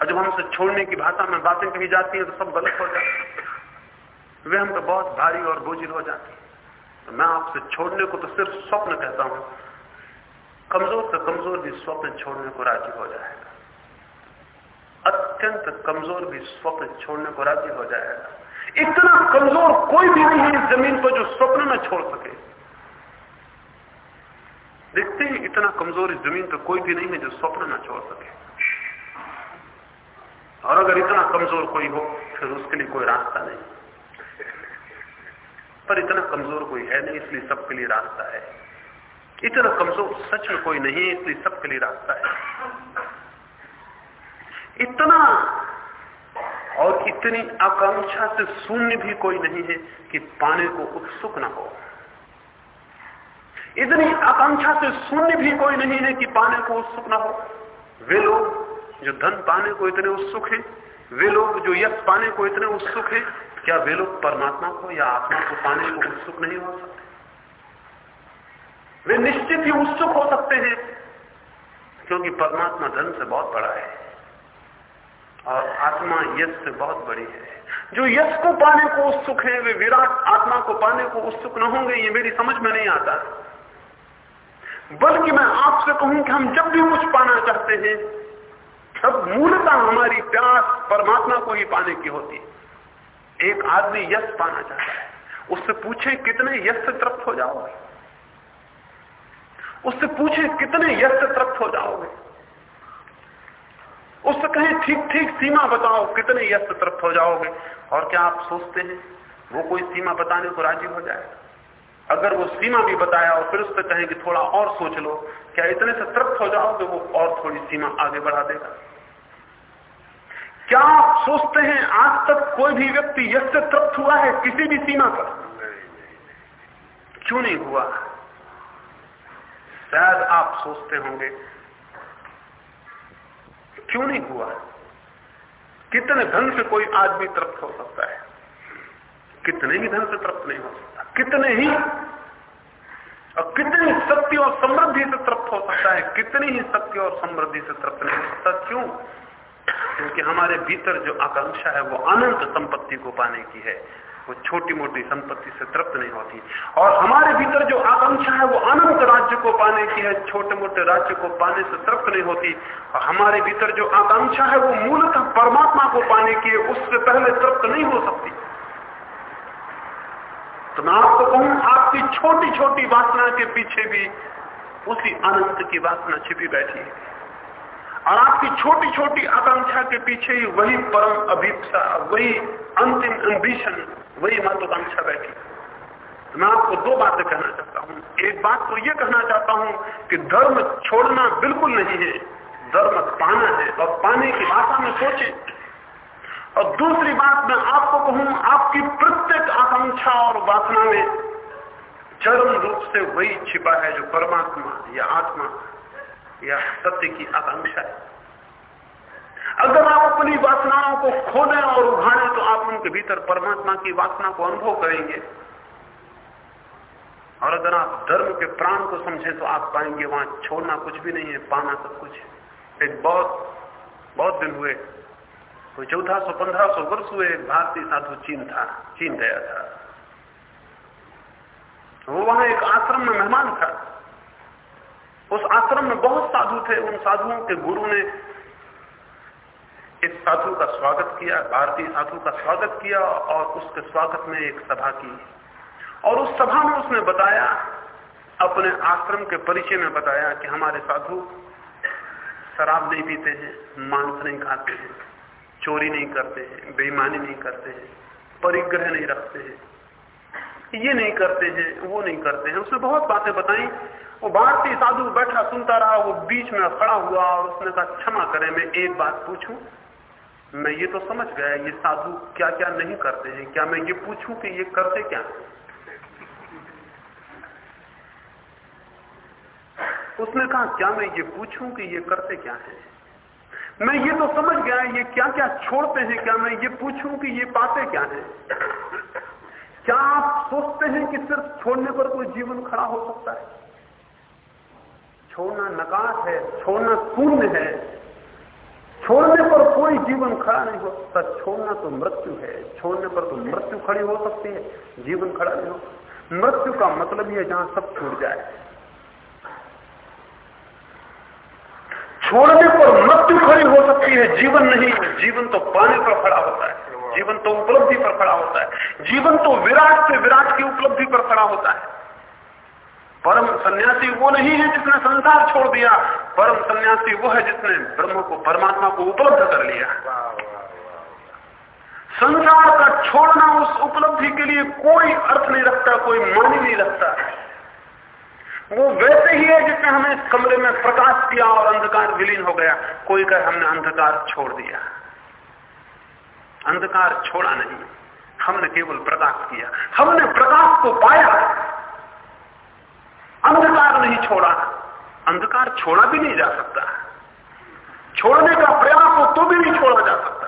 और जब हमसे छोड़ने की भाषा में बातें कही जाती हैं तो सब गलत हो जाती वे हम तो बहुत भारी और बोझिल हो जाती तो मैं आपसे छोड़ने को तो सिर्फ़ स्वप्न कहता हूँ। कमज़ोर से कमज़ोर भी स्वप्न छोड़ने को राज़ी हो जाएगा। अत्यंत कमज़ोर भी स्वप्न छोड़ने को राज़ी हो जाएगा। इतना कमज़ोर कोई भी नहीं है इस ज़मीन पर जो स्वप्न न छोड़ सके। देखते हैं इतना कमज़ोर इस ज़मीन पर कोई भी नहीं है जो स्वप्न न छोड़ सके। और अगर इतना कमज़ोर कोई हो फिर उसके लिए कोई रास्ता नहीं। पर इतना कमज़ोर कोई है नहीं, इसलिए सबके लिए रास्ता है। इतना कमज़ोर सच में कोई नहीं है, इसलिए सबके लिए रास्ता है। इतना और इतनी आकांक्षा से शून्य भी कोई नहीं है कि पाने को उत्सुक ना हो। इतनी आकांक्षा से शून्य भी कोई नहीं है कि पाने को उत्सुक ना हो। वे लोग जो धन पाने को इतने उत्सुक हैं, वे लोग जो यश पाने को इतने उत्सुक हैं, क्या वे लोग परमात्मा को या आत्मा को पाने को उत्सुक नहीं हो सकते? वे निश्चित ही उत्सुक हो सकते हैं, क्योंकि परमात्मा धन से बहुत बड़ा है और आत्मा यश से बहुत बड़ी है। जो यश को पाने को उत्सुक है, वे विराट आत्मा को पाने को उत्सुक न होंगे, ये मेरी समझ में नहीं आता। बल्कि मैं आपसे कहूँ कि हम जब भी कुछ पाना चाहते हैं तब मूलता हमारी प्यास परमात्मा को ही पाने की होती है। एक आदमी यश पाना चाहता है, उससे पूछे कितने यश से तृप्त हो जाओगे? उससे पूछे कितने यश से तृप्त हो जाओगे? उससे कहें, ठीक ठीक, सीमा बताओ, कितने यश से तृप्त हो जाओगे? और क्या आप सोचते हैं, वो कोई सीमा बताने को राज़ी हो जाए? अगर वो सीमा भी बताया और फिर उससे कहें कि थोड़ा और सोच लो, क्या इतने से तृप्त हो जाओगे, वो और थोड़ी सीमा आगे बढ़ा देगा? क्या आप सोचते हैं, आज तक कोई भी व्यक्ति यश से तृप्त हुआ है किसी भी सीमा पर? क्यों नहीं हुआ? शायद आप सोचते होंगे, क्यों नहीं हुआ? कितने धन से कोई आदमी तृप्त हो सकता है? कितने ही धन से तृप्त नहीं हो सकता। कितने ही, और कितनी शक्ति और समृद्धि से तृप्त हो सकता है, कितनी ही शक्ति और समृद्धि से तृप्त नहीं हो सकता। क्यों? क्योंकि हमारे भीतर जो आकांक्षा है, वो अनंत संपत्ति को पाने की है। वो छोटी मोटी संपत्ति से तृप्त नहीं होती। और हमारे भीतर जो आकांक्षा है, वो अनंत राज्य को पाने की है। छोटे मोटे राज्य को पाने से तृप्त नहीं होती। और हमारे भीतर जो आकांक्षा है, वो मूलतः परमात्मा को पाने की है। उससे पहले तृप्त नहीं हो सकती। तो मैं आपको कहूँ, आपकी छोटी छोटी वासना के पीछे भी उसी अनंत की वासना छिपी बैठी है। और आपकी छोटी छोटी आकांक्षा के पीछे ही वही परम अभीपसा, वही अंतिम एम्बिशन वही महत्वाकांक्षा बैठी। मैं आपको दो बातें कहना चाहता हूँ। एक बात तो यह कहना चाहता हूँ कि धर्म छोड़ना बिल्कुल नहीं है, धर्म पाना है, और पाने की भाषा में सोचे। और दूसरी बात मैं आपको कहूँ, आपकी प्रत्येक आकांक्षा और वासना में चरम रूप से वही छिपा है जो परमात्मा या आत्मा या सत्य की आकांक्षा है। अगर आप अपनी वासनाओं को खोलें और उभारें तो आप उनके भीतर परमात्मा की वासना को अनुभव करेंगे। और अगर आप धर्म के प्राण को समझें तो आप पाएँगे वहाँ छोड़ना कुछ भी नहीं है, पाना सब कुछ एक बहुत बहुत दिन हुए। कोई चौदह सौ, पंद्रह सौ वर्ष हुए, एक भारतीय साधु चीन था, चीन गया था। वो वहाँ एक आश्रम में मेहमान था। उस आश्रम में बहुत साधु थे, उन साधुओं के गुरु ने इस साधु का स्वागत किया, भारतीय साधु का स्वागत किया और उसके स्वागत में एक सभा की। और उस सभा में उसने बताया, अपने आश्रम के परिचय में बताया कि हमारे साधु शराब नहीं पीते हैं, मांस नहीं खाते हैं, चोरी नहीं करते हैं, बेईमानी नहीं करते हैं, परिग्रह नहीं रखते हैं। ये नहीं करते हैं, वो नहीं करते हैं। उसने बहुत बातें बताई वो भारतीय साधु बैठा सुनता रहा, वो बीच में खड़ा हुआ और उसने कहा, क्षमा करे, मैं एक बात पूछूँ? मैं ये तो समझ गया, ये साधु क्या क्या नहीं करते हैं। क्या मैं ये पूछूँ कि ये करते क्या? उसने कहा, क्या मैं ये पूछूँ कि ये करते क्या है? मैं ये तो समझ गया, ये क्या क्या छोड़ते हैं, क्या मैं ये पूछूँ कि ये पाते क्या है? क्या आप सोचते हैं कि सिर्फ़ छोड़ने पर कोई जीवन खड़ा हो सकता है? छोड़ना नकाश है, छोड़ना शून्य है। छोड़ने पर कोई जीवन खड़ा नहीं हो सकता। छोड़ना तो मृत्यु है। छोड़ने पर तो मृत्यु खड़ी हो सकती है। जीवन खड़ा नहीं हो मृत्यु का मतलब ही है जहाँ सब छूट जाए। छोड़ने पर मृत्यु खड़ी हो सकती है। जीवन नहीं जीवन तो पाने पर खड़ा होता है। जीवन तो उपलब्धि पर खड़ा होता है। जीवन तो विराट से विराट की उपलब्धि पर खड़ा होता है। परम सन्यासी वो नहीं है जिसने संसार छोड़ दिया। परम सन्यासी वो है जिसने ब्रह्म को, परमात्मा को उपलब्ध कर लिया। संसार का छोड़ना उस उपलब्धि के लिए कोई अर्थ नहीं रखता, कोई मानी नहीं रखता। वो वैसे ही है जिसने हमें कमरे में प्रकाश किया और अंधकार विलीन हो गया। कोई कहे, हमने अंधकार छोड़ दिया। अंधकार छोड़ा नहीं। हमने केवल प्रकाश किया। हमने प्रकाश को पाया। अंधकार नहीं छोड़ा। अंधकार छोड़ा भी नहीं जा सकता। छोड़ने का प्रयास हो तो भी नहीं छोड़ा जा सकता।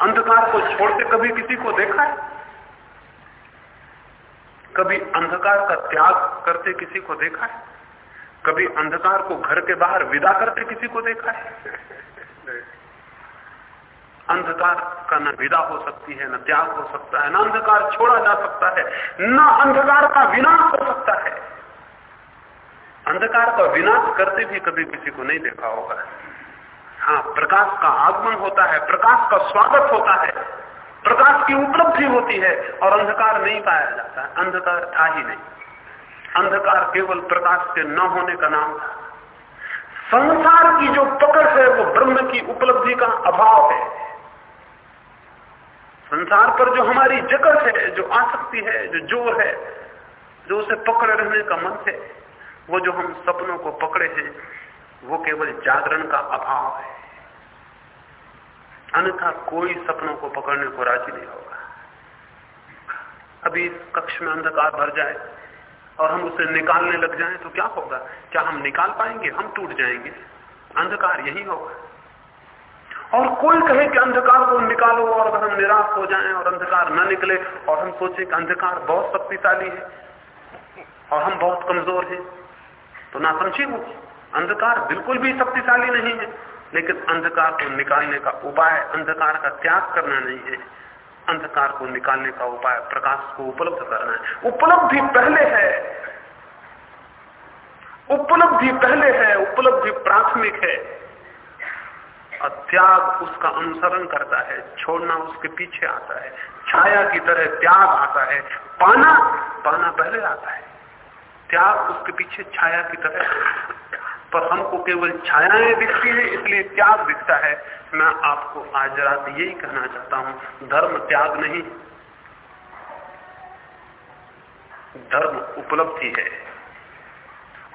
अंधकार को छोड़ते कभी किसी को देखा है? कभी अंधकार का त्याग करते किसी को देखा है? कभी अंधकार को घर के बाहर विदा करते किसी को देखा है? अंधकार का न विदा हो सकती है, न त्याग हो सकता है, न अंधकार छोड़ा जा सकता है, न अंधकार का विनाश हो सकता है। अंधकार का विनाश करते भी कभी किसी को नहीं देखा होगा। हाँ प्रकाश का आगमन होता है, प्रकाश का स्वागत होता है, प्रकाश की उपलब्धि होती है और अंधकार नहीं पाया जाता है अंधकार था ही नहीं। अंधकार केवल प्रकाश के न होने का नाम था। संसार की जो पकड़ है, वो ब्रह्म की उपलब्धि का अभाव है। संसार पर जो हमारी जगत है, जो आसक्ति है, जो ज़ोर है, जो उसे पकड़े रहने का मन है, वो जो हम सपनों को पकड़े हैं, वो केवल जागरण का अभाव है। अन्यथा कोई सपनों को पकड़ने को राज़ी नहीं होगा। अभी इस कक्ष में अंधकार भर जाए और हम उसे निकालने लग जाएँ तो क्या होगा? क्या हम निकाल पाएँगे? हम टूट जाएँगे। अंधकार यही होगा। और कोई कहे कि अंधकार को निकालो और अगर हम निराश हो जाएँ और अंधकार न निकले और हम सोचे कि अंधकार बहुत शक्तिशाली है और हम बहुत कमज़ोर हैं। तो ना समझी हो अंधकार बिल्कुल भी शक्तिशाली नहीं है, लेकिन अंधकार को निकालने का उपाय, अंधकार का त्याग करना नहीं है। अंधकार को निकालने का उपाय प्रकाश को उपलब्ध करना है। उपलब्धि पहले है। उपलब्धि पहले है, उपलब्धि प्राथमिक है। और त्याग उसका अनुसरण करता है, छोड़ना उसके पीछे आता है, छाया की तरह त्याग आता है, पाना पाना पहले आता है। त्याग उसके पीछे छाया की तरह पर हमको केवल छायाएँ दिखती है, इसलिए त्याग दिखता है। मैं आपको आज रात यही कहना चाहता हूँ, धर्म त्याग नहीं। धर्म उपलब्धि है।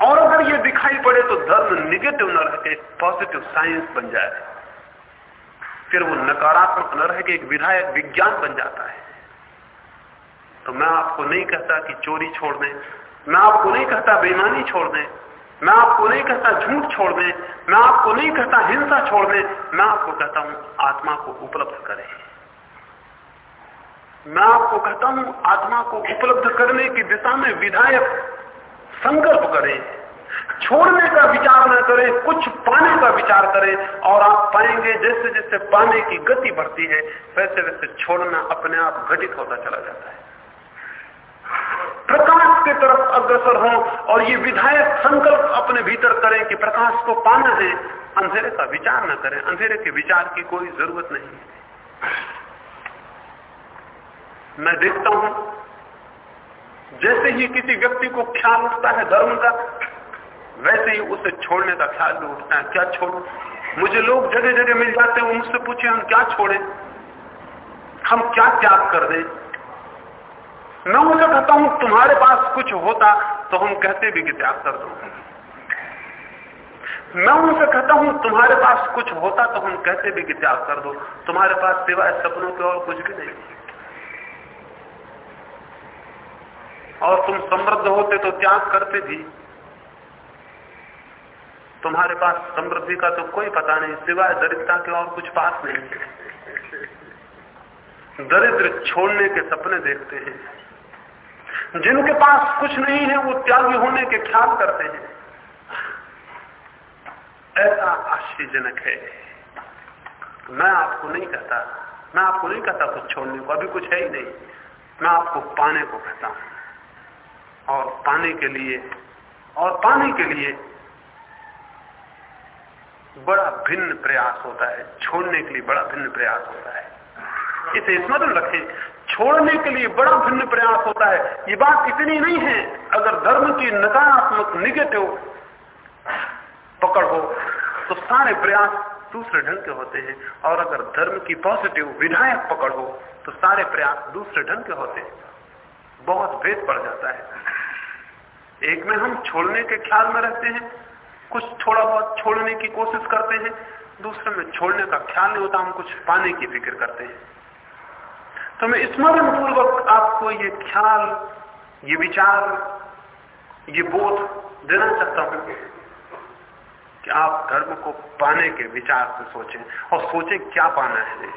और अगर ये दिखाई पड़े तो धर्म निगेटिव न रह के पॉजिटिव साइंस बन जाए। फिर वो नकारात्मक न रह के एक विधायक विज्ञान बन जाता है। तो मैं आपको नहीं कहता कि चोरी छोड़ दें। मैं आपको नहीं कहता बेईमानी छोड़ दें। मैं आपको नहीं कहता झूठ छोड़ दें। मैं आपको नहीं कहता हिंसा छोड़ दें। मैं आपको कहता हूँ, आत्मा को उपलब्ध करें। मैं आपको कहता हूँ, आत्मा को उपलब्ध करने की दिशा में विधायक संकल्प करें। छोड़ने का विचार न करें, कुछ पाने का विचार करें, और आप पाएँगे जैसे जैसे पाने की गति बढ़ती है, वैसे वैसे छोड़ना अपने आप घटित होता चला जाता है। प्रकाश की तरफ़ अग्रसर हो, और ये विधायक संकल्प अपने भीतर करें कि प्रकाश को पाना है, अंधेरे का विचार न करें, अंधेरे के विचार की कोई ज़रूरत नहीं है। मैं देखता हूँ, जैसे ही किसी व्यक्ति को ख्याल उठता है धर्म का वैसे ही उसे छोड़ने का ख्याल भी उठता है। क्या छोड़ू? मुझे लोग जगह जगह मिल जाते हैं, वो मुझसे पूछे, हम क्या छोड़े? हम क्या त्याग कर दें? मैं उनसे कहता हूँ, तुम्हारे पास कुछ होता तो हम कहते भी कि त्याग कर दो। मैं उनसे कहता हूँ, तुम्हारे पास कुछ होता तो हम कहते भी कि त्याग कर दो। तुम्हारे पास सिवाय सपनों के और कुछ भी नहीं। और तुम समृद्ध होते तो त्याग करते भी। तुम्हारे पास समृद्धि का तो कोई पता नहीं, सिवाय दरिद्रता के और कुछ पास नहीं। दरिद्र छोड़ने के सपने देखते हैं। जिनके पास कुछ नहीं है, वो त्यागी होने के ख्याल करते हैं। ऐसा आश्चर्यजनक है। मैं आपको नहीं कहता, मैं आपको नहीं कहता कुछ छोड़ने को, अभी कुछ है ही नहीं। मैं आपको पाने को कहता हूँ। और पाने के लिए, और पाने के लिए बड़ा भिन्न प्रयास होता है। छोड़ने के लिए बड़ा भिन्न प्रयास होता है। इसे स्मरण रखें। छोड़ने के लिए बड़ा भिन्न प्रयास होता है। ये बात इतनी नहीं है, अगर धर्म की नकारात्मक निगेटिव पकड़ हो तो सारे प्रयास दूसरे ढंग के होते हैं। और अगर धर्म की पॉजिटिव विधायक पकड़ हो तो सारे प्रयास दूसरे ढंग के होते हैं। बहुत भेद पड़ जाता है। एक में हम छोड़ने के ख्याल में रहते हैं कुछ थोड़ा बहुत छोड़ने की कोशिश करते हैं, दूसरे में छोड़ने का ख्याल नहीं होता, हम कुछ पाने की फ़िक्र करते हैं। तो मैं स्मरण पूर्वक आपको ये ख्याल, ये विचार, ये बोध देना चाहता हूँ कि आप धर्म को पाने के विचार से सोचें और सोचें क्या पाना है।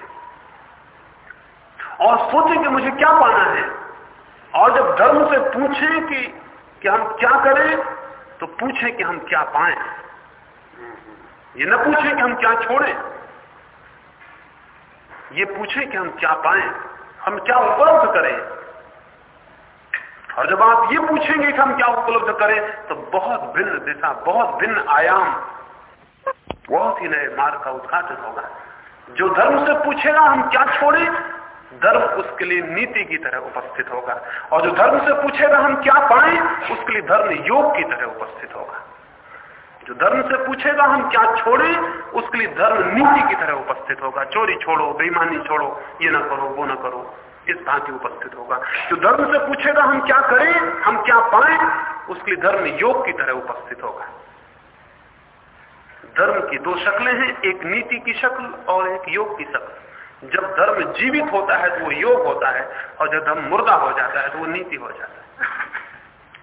और सोचें कि मुझे क्या पाना है। और जब धर्म से पूछें कि कि हम क्या करें तो पूछे कि हम क्या पाएँ। ये न पूछें कि हम क्या छोड़ें। ये पूछें कि हम क्या पाएँ। हम क्या उपलब्ध करें। और जब आप ये पूछेंगे कि हम क्या उपलब्ध करें तो बहुत भिन्न दिशा, बहुत भिन्न आयाम, बहुत ही नए मार्ग का उद्घाटन होगा। जो धर्म से पूछेगा, हम क्या छोड़े? धर्म उसके लिए नीति की तरह उपस्थित होगा। और जो धर्म से पूछेगा हम क्या पाए, उसके लिए धर्म योग की तरह उपस्थित होगा। जो धर्म से पूछेगा हम क्या छोड़े, उसके लिए धर्म नीति की तरह उपस्थित होगा। चोरी छोड़ो, बेईमानी छोड़ो, ये ना करो, वो ना करो, इस भांति उपस्थित होगा। जो धर्म से पूछेगा हम क्या करें, हम क्या पाए, उसके लिए धर्म योग की तरह उपस्थित होगा। धर्म की दो शक्लें हैं, एक नीति की शक्ल और एक योग की शक्ल। जब धर्म जीवित होता है तो वो योग होता है और जब धर्म मुर्दा हो जाता है तो वो नीति हो जाता है।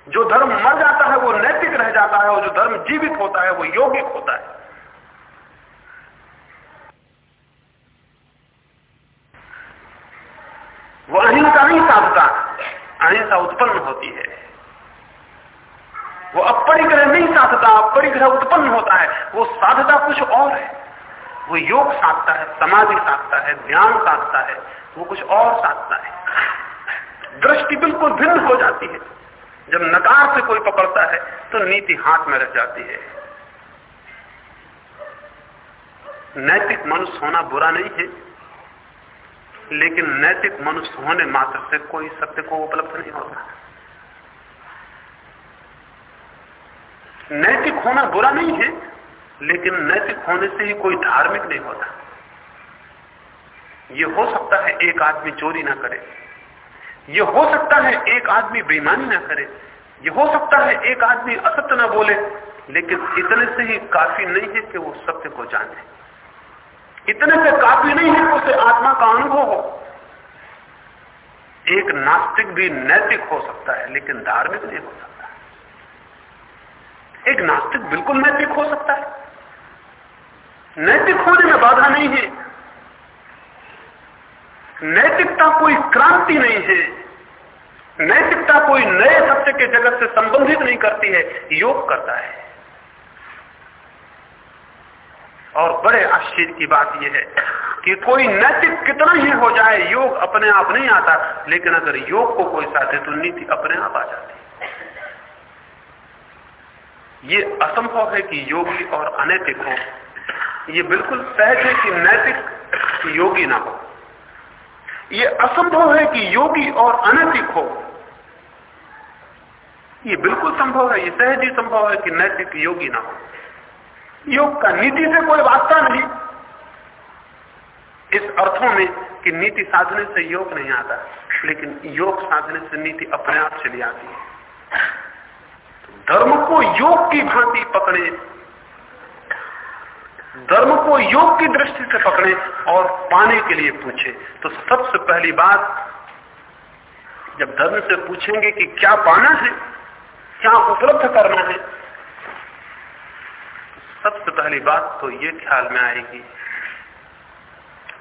जो धर्म मर जाता है वो नैतिक रह जाता है और जो धर्म जीवित होता है वो यौगिक होता है। वो अहिंसा नहीं साधता अहिंसा उत्पन्न होती है। वो अपरिग्रह नहीं साधता, अपरिग्रह उत्पन्न होता है, वो साधता कुछ और है। वो योग साधता है, समाधि साधता है, ध्यान साधता है, वो कुछ और साधता है। दृष्टि बिल्कुल भिन्न हो जाती है। जब नकार से कोई पकड़ता है तो नीति हाथ में रह जाती है। नैतिक मनुष्य होना बुरा नहीं है, लेकिन नैतिक मनुष्य होने मात्र से कोई सत्य को उपलब्ध नहीं होता। नैतिक होना बुरा नहीं है लेकिन नैतिक होने से ही कोई धार्मिक नहीं होता। यह हो सकता है एक आदमी चोरी ना करे। ये हो सकता है एक आदमी बेईमानी ना करे। ये हो सकता है एक आदमी असत्य ना बोले, लेकिन इतने से ही काफ़ी नहीं है कि वो सत्य को जाने। इतने से काफ़ी नहीं है उसे आत्मा का अनुभव हो। एक नास्तिक भी नैतिक हो सकता है, लेकिन धार्मिक नहीं हो सकता। एक नास्तिक बिल्कुल नैतिक हो सकता है। नैतिक होने में बाधा नहीं है। नैतिकता कोई क्रांति नहीं है। नैतिकता कोई नए सत्य के जगत से संबंधित नहीं करती है, योग करता है। और बड़े आश्चर्य की बात यह है कि कोई नैतिक कितना ही हो जाए, योग अपने आप नहीं आता, लेकिन अगर योग को कोई साधे तो नीति अपने आप आ जाती ये असंभव है कि योगी और अनैतिक हो। ये बिल्कुल सहज है कि नैतिक योगी ना हो। ये असंभव है कि योगी और अनैतिक हो। ये बिल्कुल संभव है, ये सहज ही संभव है कि नैतिक योगी ना हो। योग का नीति से कोई वास्ता नहीं। इस अर्थों में कि नीति साधने से योग नहीं आता, लेकिन योग साधने से नीति अपने आप चली आती है। धर्म को योग की भांति पकड़े धर्म को योग की दृष्टि से पकड़े और पाने के लिए पूछे। तो सबसे पहली बात, जब धर्म से पूछेंगे कि क्या पाना है, क्या उपलब्ध करना है, सबसे पहली बात तो ये ख्याल में आएगी,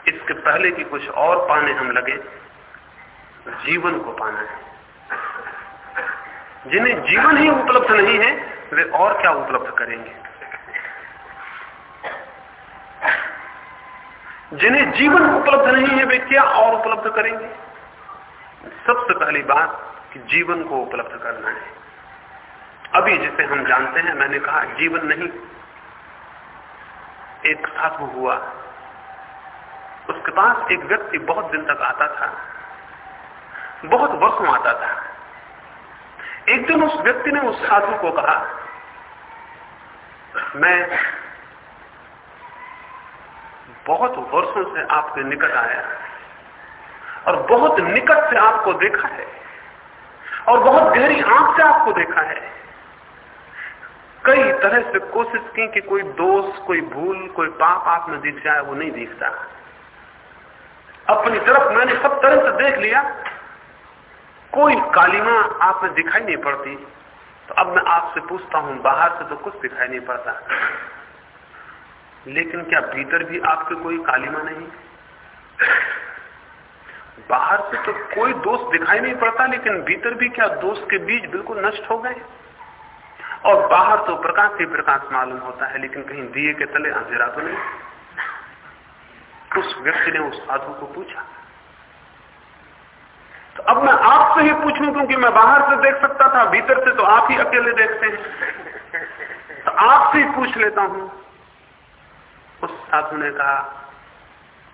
इसके पहले कि कुछ और पाने हम लगे, जीवन को पाना है। जिन्हें जीवन ही उपलब्ध नहीं है, वे और क्या उपलब्ध करेंगे? जिन्हें जीवन उपलब्ध नहीं है, वे क्या और उपलब्ध करेंगे? सबसे पहली बात कि जीवन को उपलब्ध करना है। अभी जिसे हम जानते हैं, मैंने कहा जीवन नहीं। एक साधु हुआ। उसके पास एक व्यक्ति बहुत दिन तक आता था। बहुत वर्षों आता था। एक दिन उस व्यक्ति ने उस साधु को कहा, मैं बहुत वर्षों से आपके निकट आया और बहुत निकट से आपको देखा है और बहुत गहरी आँख से आपको देखा है। कई तरह से कोशिश की कि कोई दोष, कोई भूल, कोई पाप आप में दिख जाए, वो नहीं दिखता। अपनी तरफ़ मैंने सब तरह से देख लिया, कोई कालिमा आप में दिखाई नहीं पड़ती। तो अब मैं आपसे पूछता हूँ, बाहर से तो कुछ दिखाई नहीं पड़ता। लेकिन क्या भीतर भी आपके कोई कालिमा नहीं? बाहर से तो कोई दोष दिखाई नहीं पड़ता, लेकिन भीतर भी क्या दोष के बीज बिल्कुल नष्ट हो गए? और बाहर तो प्रकाश ही प्रकाश मालूम होता है, लेकिन कहीं दिए के तले अंधेरा तो नहीं? उस व्यक्ति ने उस साधु को पूछा। तो अब मैं आपसे ही पूछूँ, क्योंकि मैं बाहर से देख सकता था, भीतर से तो आप ही अकेले देखते हैं। तो आपसे ही पूछ लेता हूँ। उस साधु ने कहा,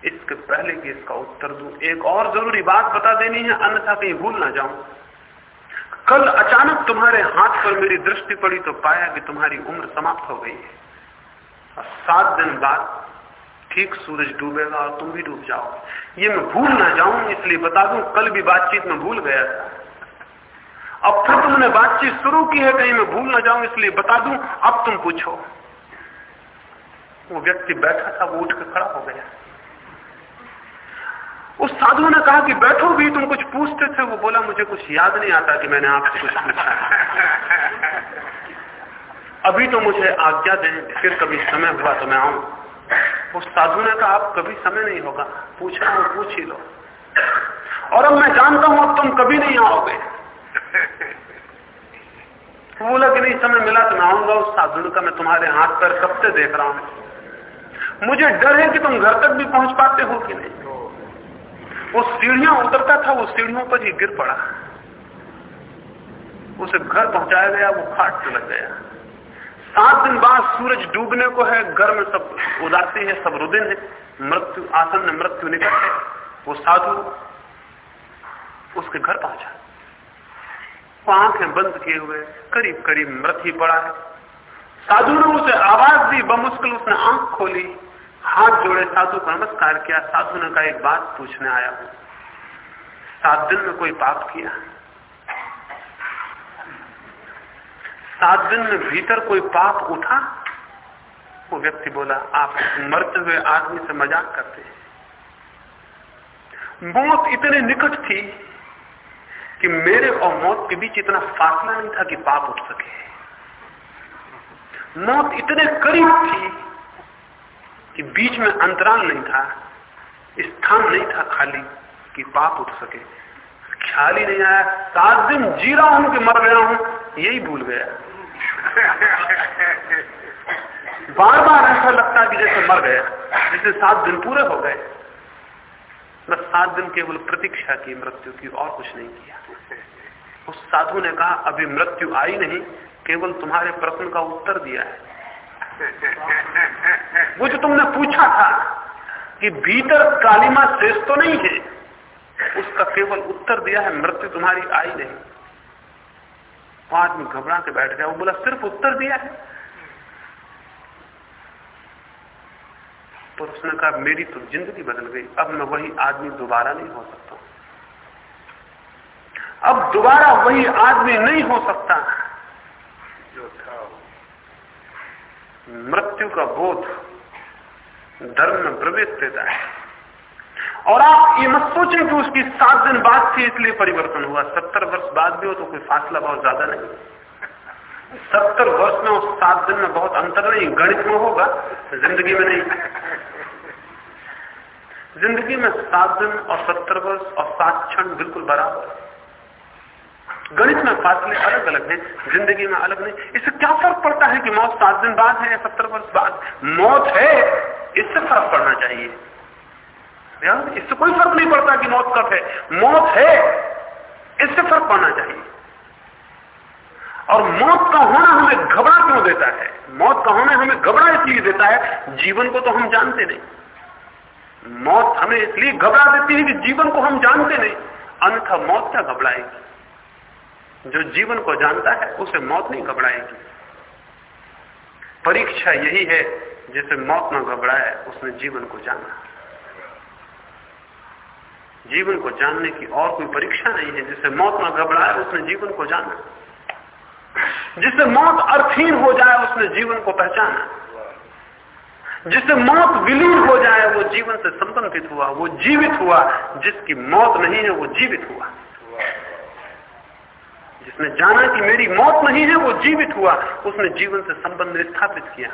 इसके पहले कि इसका उत्तर दू, एक और ज़रूरी बात बता देनी है, अन्यथा कहीं भूल ना जाऊँ। कल अचानक तुम्हारे हाथ पर मेरी दृष्टि पड़ी तो पाया कि तुम्हारी उम्र समाप्त हो गई है। और सात दिन बाद ठीक सूरज डूबेगा और तुम भी डूब जाओ। ये मैं भूल ना जाऊँ, इसलिए बता दूँ, कल भी बातचीत में भूल गया था। अब फिर तुमने बातचीत शुरू की है, कहीं मैं भूल ना जाऊँ, इसलिए बता दूँ, अब तुम पूछो। वो व्यक्ति बैठा था, वो उठ के खड़ा हो गया। उस साधु ने कहा कि बैठो भी, तुम कुछ पूछते थे, वो बोला, मुझे कुछ याद नहीं आता कि मैंने आपसे कुछ पूछा अभी तो मुझे आज्ञा दें, फिर कभी समय हुआ तो मैं आऊँ। उस साधु ने कहा, आप कभी समय नहीं होगा, पूछना हो, पूछ ही लो। और अब मैं जानता हूँ, अब तुम कभी नहीं आओगे। बोला कि नहीं, समय मिला तो मैं आऊँगा, उस साधु का मैं तुम्हारे हाथ पर कब से देख रहा हूँ? मुझे डर है कि तुम घर तक भी पहुँच पाते हो कि नहीं। वो सीढ़ियाँ उतरता था, वो सीढ़ियों पर ही गिर पड़ा। उसे घर पहुँचाया गया, वो खाट से लग गया। सात दिन बाद सूरज डूबने को है, घर में सब उदासी है, सब रुदिन है। मृत्यु, आसन में मृत्यु निकट है वो साधु उसके घर पहुँचा। वो आँखें बंद किए हुए करीब करीब मृत ही पड़ा है। साधु ने उसे आवाज़ दी, बमुश्किल उसने आँख खोली। हाथ जोड़े साधु को नमस्कार किया, साधु ने कहा, एक बात पूछने आया हूँ। सात दिन में कोई पाप किया? सात दिन में भीतर कोई पाप उठा? वो व्यक्ति बोला, आप मरते हुए आदमी से मज़ाक करते हैं। मौत इतने निकट थी कि मेरे और मौत के बीच इतना फासला नहीं था कि पाप उठ सके। मौत इतने करीब थी कि बीच में अंतराल नहीं था, स्थान नहीं था खाली, कि पाप उठ सके। ख्याल ही नहीं आया, सात दिन जी रहा हूँ कि मर गया हूँ, यही भूल गया। बार बार ऐसा लगता है कि जैसे मर गया, जैसे सात दिन पूरे हो गए। बस सात दिन केवल प्रतीक्षा की मृत्यु की और कुछ नहीं किया। उस साधु ने कहा, अभी मृत्यु आई नहीं, केवल तुम्हारे प्रश्न का उत्तर दिया है। वो जो तुमने पूछा था कि भीतर कालिमा शेष तो नहीं है, उसका केवल उत्तर दिया है, मृत्यु तुम्हारी आई नहीं। वो आदमी घबरा के बैठ गया, वो बोला, सिर्फ़ उत्तर दिया है। तो उसने कहा, मेरी तो ज़िंदगी बदल गई, अब मैं वही आदमी दोबारा नहीं हो सकता। अब दोबारा वही आदमी नहीं हो सकता। जो था मृत्यु का बोध धर्म में प्रवेश देता है। और आप ये मत सोचें कि उसकी सात दिन बाद से इसलिए परिवर्तन हुआ। सत्तर वर्ष बाद भी हो तो कोई फासला बहुत ज़्यादा नहीं। सत्तर वर्ष में और सात दिन में बहुत अंतर नहीं, गणित में होगा, ज़िंदगी में नहीं। ज़िंदगी में सात दिन और सत्तर वर्ष और सात क्षण बिल्कुल बराबर। गणित में फासले अलग अलग हैं, ज़िंदगी में अलग नहीं। इससे क्या फ़र्क पड़ता है कि मौत सात दिन बाद है या सत्तर वर्ष बाद? मौत है, इससे फ़र्क पड़ना चाहिए। इससे कोई फ़र्क नहीं पड़ता कि मौत कब है। मौत है, इससे फ़र्क पड़ना चाहिए। और मौत का होना हमें घबरा क्यों देता है? मौत का होना हमें घबरा इसलिए देता है, जीवन को तो हम जानते नहीं। मौत हमें इसलिए घबरा देती है कि जीवन को हम जानते नहीं। अन्यथा मौत क्या घबराएगी? जो जीवन को जानता है, उसे मौत नहीं घबराएगी। परीक्षा यही है, जिसे मौत न घबराए, उसने जीवन को जाना। जीवन को जानने की और कोई परीक्षा नहीं है, जिसे मौत न घबराए, उसने जीवन को जाना। जिसे मौत अर्थहीन हो जाए, उसने जीवन को पहचाना। जिसे मौत विलीन हो जाए, वो जीवन से संबंधित हुआ, वो जीवित हुआ। जिसकी मौत नहीं है, वो जीवित हुआ। जिसने जाना कि मेरी मौत नहीं है, वो जीवित हुआ। उसने जीवन से संबंध स्थापित किया।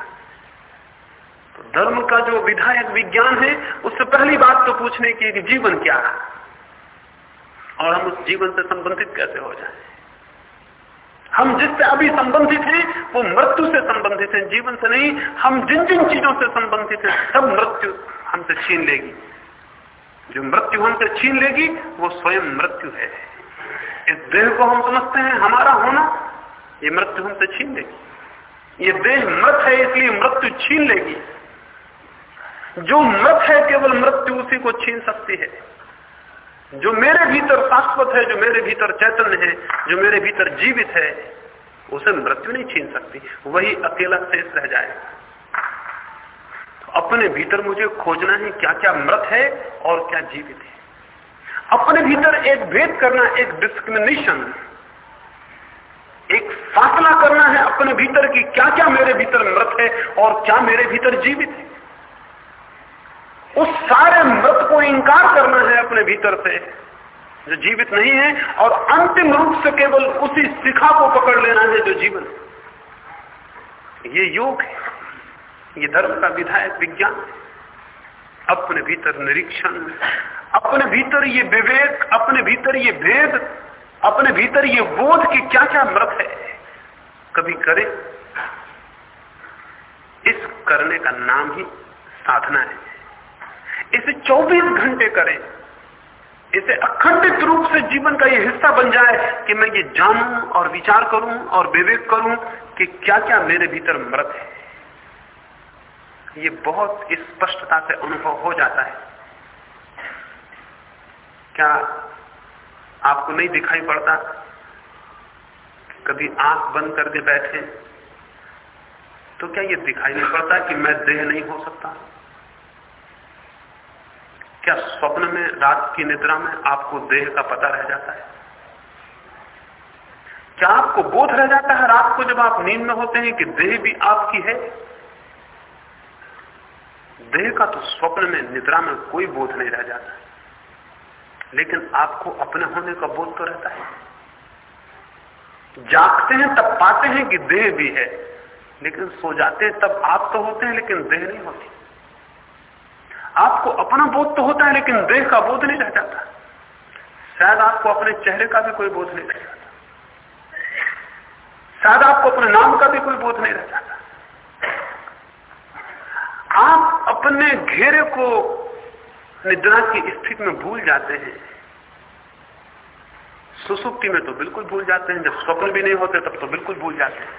तो धर्म का जो विधायक विज्ञान है, उससे पहली बात तो पूछने की कि जीवन क्या है? और हम उस जीवन से संबंधित कैसे हो जाए? हम जिससे अभी संबंधित हैं, वो मृत्यु से संबंधित हैं। जीवन से नहीं, हम जिन जिन चीज़ों से संबंधित हैं, सब मृत्यु हमसे छीन लेगी। जो मृत्यु हमसे छीन लेगी, वो स्वयं मृत्यु है। इस देह को हम समझते हैं, हमारा होना, ये मृत्यु हमसे छीन लेगी। ये देह मृत है, इसलिए मृत्यु छीन लेगी। जो मृत है, केवल मृत्यु उसी को छीन सकती है। जो मेरे भीतर शाश्वत है, जो मेरे भीतर चैतन्य है, जो मेरे भीतर जीवित है, उसे मृत्यु नहीं छीन सकती। वही अकेला शेष रह जाएगा। तो अपने भीतर मुझे खोजना है क्या क्या मृत है और क्या जीवित है? अपने भीतर एक भेद करना, एक डिस्क्रिमिनेशन एक फासला करना है अपने भीतर की क्या क्या मेरे भीतर मृत है और क्या मेरे भीतर जीवित है। उस सारे मृत को इंकार करना है अपने भीतर से, जो जीवित नहीं है, और अंतिम रूप से केवल उसी शिखा को पकड़ लेना है जो जीवन। ये योग है। ये धर्म का विधायक विज्ञान है। अपने भीतर निरीक्षण, अपने भीतर ये विवेक, अपने भीतर ये भेद, अपने भीतर ये बोध कि क्या क्या मृत है। कभी करे। इस करने का नाम ही साधना है। इसे 24 घंटे करें। इसे अखंडित रूप से जीवन का ये हिस्सा बन जाए कि मैं ये जानूं और विचार करूँ और विवेक करूँ कि क्या क्या मेरे भीतर मृत है। ये बहुत स्पष्टता से अनुभव हो जाता है। क्या आपको नहीं दिखाई पड़ता? कभी आँख बंद करके बैठे तो क्या ये दिखाई नहीं पड़ता कि मैं देह नहीं हो सकता? क्या स्वप्न में, रात की निद्रा में आपको देह का पता रह जाता है? क्या आपको बोध रह जाता है रात को जब आप नींद में होते हैं कि देह भी आपकी है? देह का तो स्वप्न में, निद्रा में कोई बोध नहीं रह जाता। लेकिन आपको अपने होने का बोध तो रहता है। जागते हैं तब पाते हैं कि देह भी है, लेकिन सो जाते हैं तब आप तो होते हैं, लेकिन देह नहीं होती। आपको अपना बोध तो होता है, लेकिन देह का बोध नहीं रह जाता। शायद आपको अपने चेहरे का भी कोई बोध नहीं रह जाता। शायद आपको अपने नाम का भी कोई बोध नहीं रह जाता। आप अपने घेरे को निद्रा की स्थिति में भूल जाते हैं। सुसुप्ति में तो बिल्कुल भूल जाते हैं, जब स्वप्न भी नहीं होते तब तो बिल्कुल भूल जाते हैं।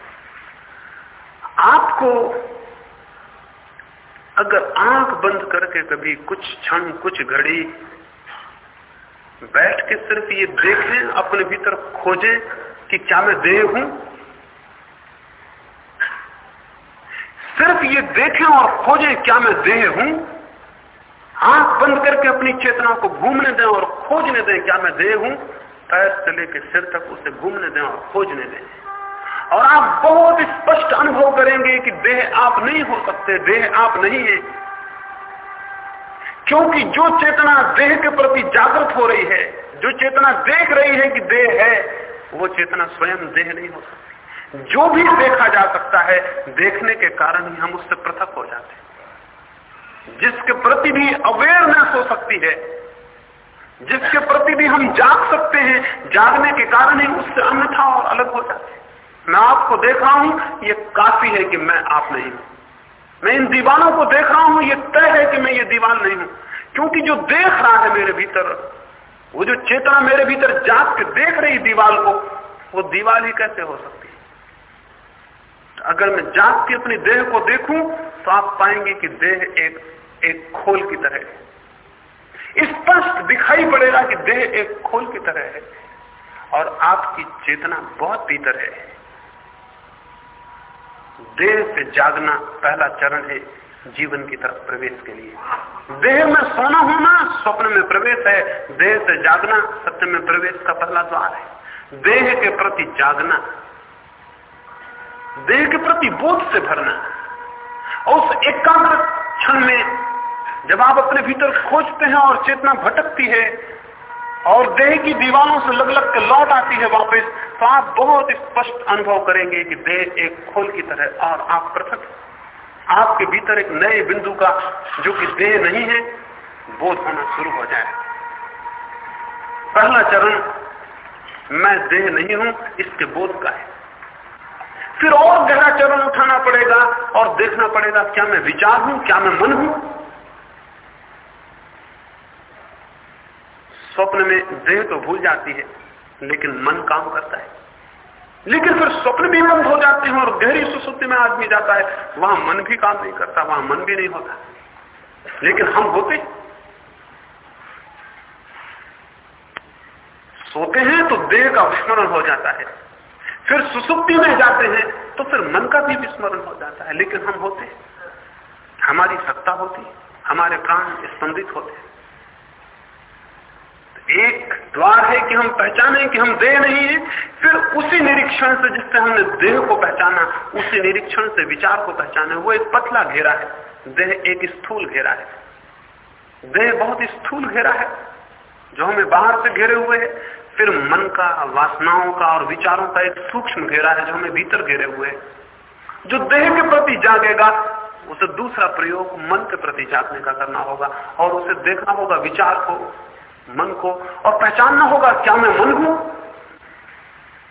आपको अगर आँख बंद करके कभी कुछ क्षण, कुछ घड़ी बैठ के सिर्फ़ ये देखें, अपने भीतर खोजें कि क्या मैं देह हूँ? सिर्फ़ ये देखें और खोजें क्या मैं देह हूँ? आँख बंद करके अपनी चेतना को घूमने दें और खोजने दें क्या मैं देह हूँ? पैर से लेकर सिर तक उसे घूमने दें और खोजने दें। और आप बहुत स्पष्ट अनुभव करेंगे कि देह आप नहीं हो सकते, देह आप नहीं है। क्योंकि जो चेतना देह के प्रति जागृत हो रही है, जो चेतना देख रही है कि देह है, वो चेतना स्वयं देह नहीं हो सकती। जो भी देखा जा सकता है, देखने के कारण ही हम उससे पृथक हो जाते हैं। जिसके प्रति भी अवेयरनेस हो सकती है, जिसके प्रति भी हम जाग सकते हैं, जागने के कारण ही उससे अन्यथा और अलग हो जाते हैं। मैं आपको देख रहा हूँ, ये काफ़ी है कि मैं आप नहीं हूँ। मैं इन दीवालों को देख रहा हूँ, ये तय है कि मैं ये दीवाल नहीं हूँ। क्योंकि जो देख रहा है मेरे भीतर, वो जो चेतना मेरे भीतर जाग के देख रही दीवाल को, वो दीवाल ही कैसे हो सकती अगर मैं जाग के अपनी देह को देखूँ तो आप पाएँगे कि देह एक एक खोल की तरह है। स्पष्ट दिखाई पड़ेगा कि देह एक खोल की तरह है। और आपकी चेतना बहुत भीतर है। देह से जागना पहला चरण है जीवन की तरफ़ प्रवेश के लिए। देह में सोना होना स्वप्न में प्रवेश है। देह से जागना सत्य में प्रवेश का पहला द्वार है। देह के प्रति जागना देह के प्रति बोध से भरना। और उस एकाग्र क्षण में जब आप अपने भीतर खोजते हैं और चेतना भटकती है, और देह की दीवारों से लग लग के लौट आती है वापस तो आप बहुत स्पष्ट अनुभव करेंगे कि देह एक खोल की तरह और आप पृथक आपके भीतर एक नए बिंदु का, जो कि देह नहीं है, बोध होना शुरू हो जाए। पहला चरण, मैं देह नहीं हूँ, इसके बोध का है। फिर और गहरा चरण उठाना पड़ेगा और देखना पड़ेगा क्या मैं विचार हूँ, क्या मैं मन हूँ। स्वप्न में देह तो भूल जाती है, लेकिन मन काम करता है। लेकिन फिर स्वप्न भी बंद हो जाते हैं और गहरी सुसुप्ति में आदमी जाता है। वहाँ मन भी काम नहीं करता, वहाँ मन भी नहीं होता। लेकिन हम होते सोते हैं तो देह का विस्मरण हो जाता है। फिर सुसुप्ति में जाते हैं तो फिर मन का भी विस्मरण हो जाता है। लेकिन हम होते हमारी सत्ता होती हमारे प्राण स्पंदित होते हैं। एक द्वार है कि हम पहचाने कि हम देह नहीं है, फिर उसी निरीक्षण से जिससे हमने देह को पहचाना, उसी निरीक्षण से विचार को पहचाना, वो एक पतला घेरा है। देह एक स्थूल घेरा है। देह बहुत स्थूल घेरा है। जो हमें बाहर से घेरे हुए है फिर मन का, वासनाओं का और विचारों का एक सूक्ष्म घेरा है जो हमें भीतर घेरे हुए जो देह के प्रति जागेगा, उसे दूसरा प्रयोग मन के प्रति जागने का करना होगा और उसे देखना होगा, विचार को, मन को और पहचानना होगा, क्या मैं मन हूँ?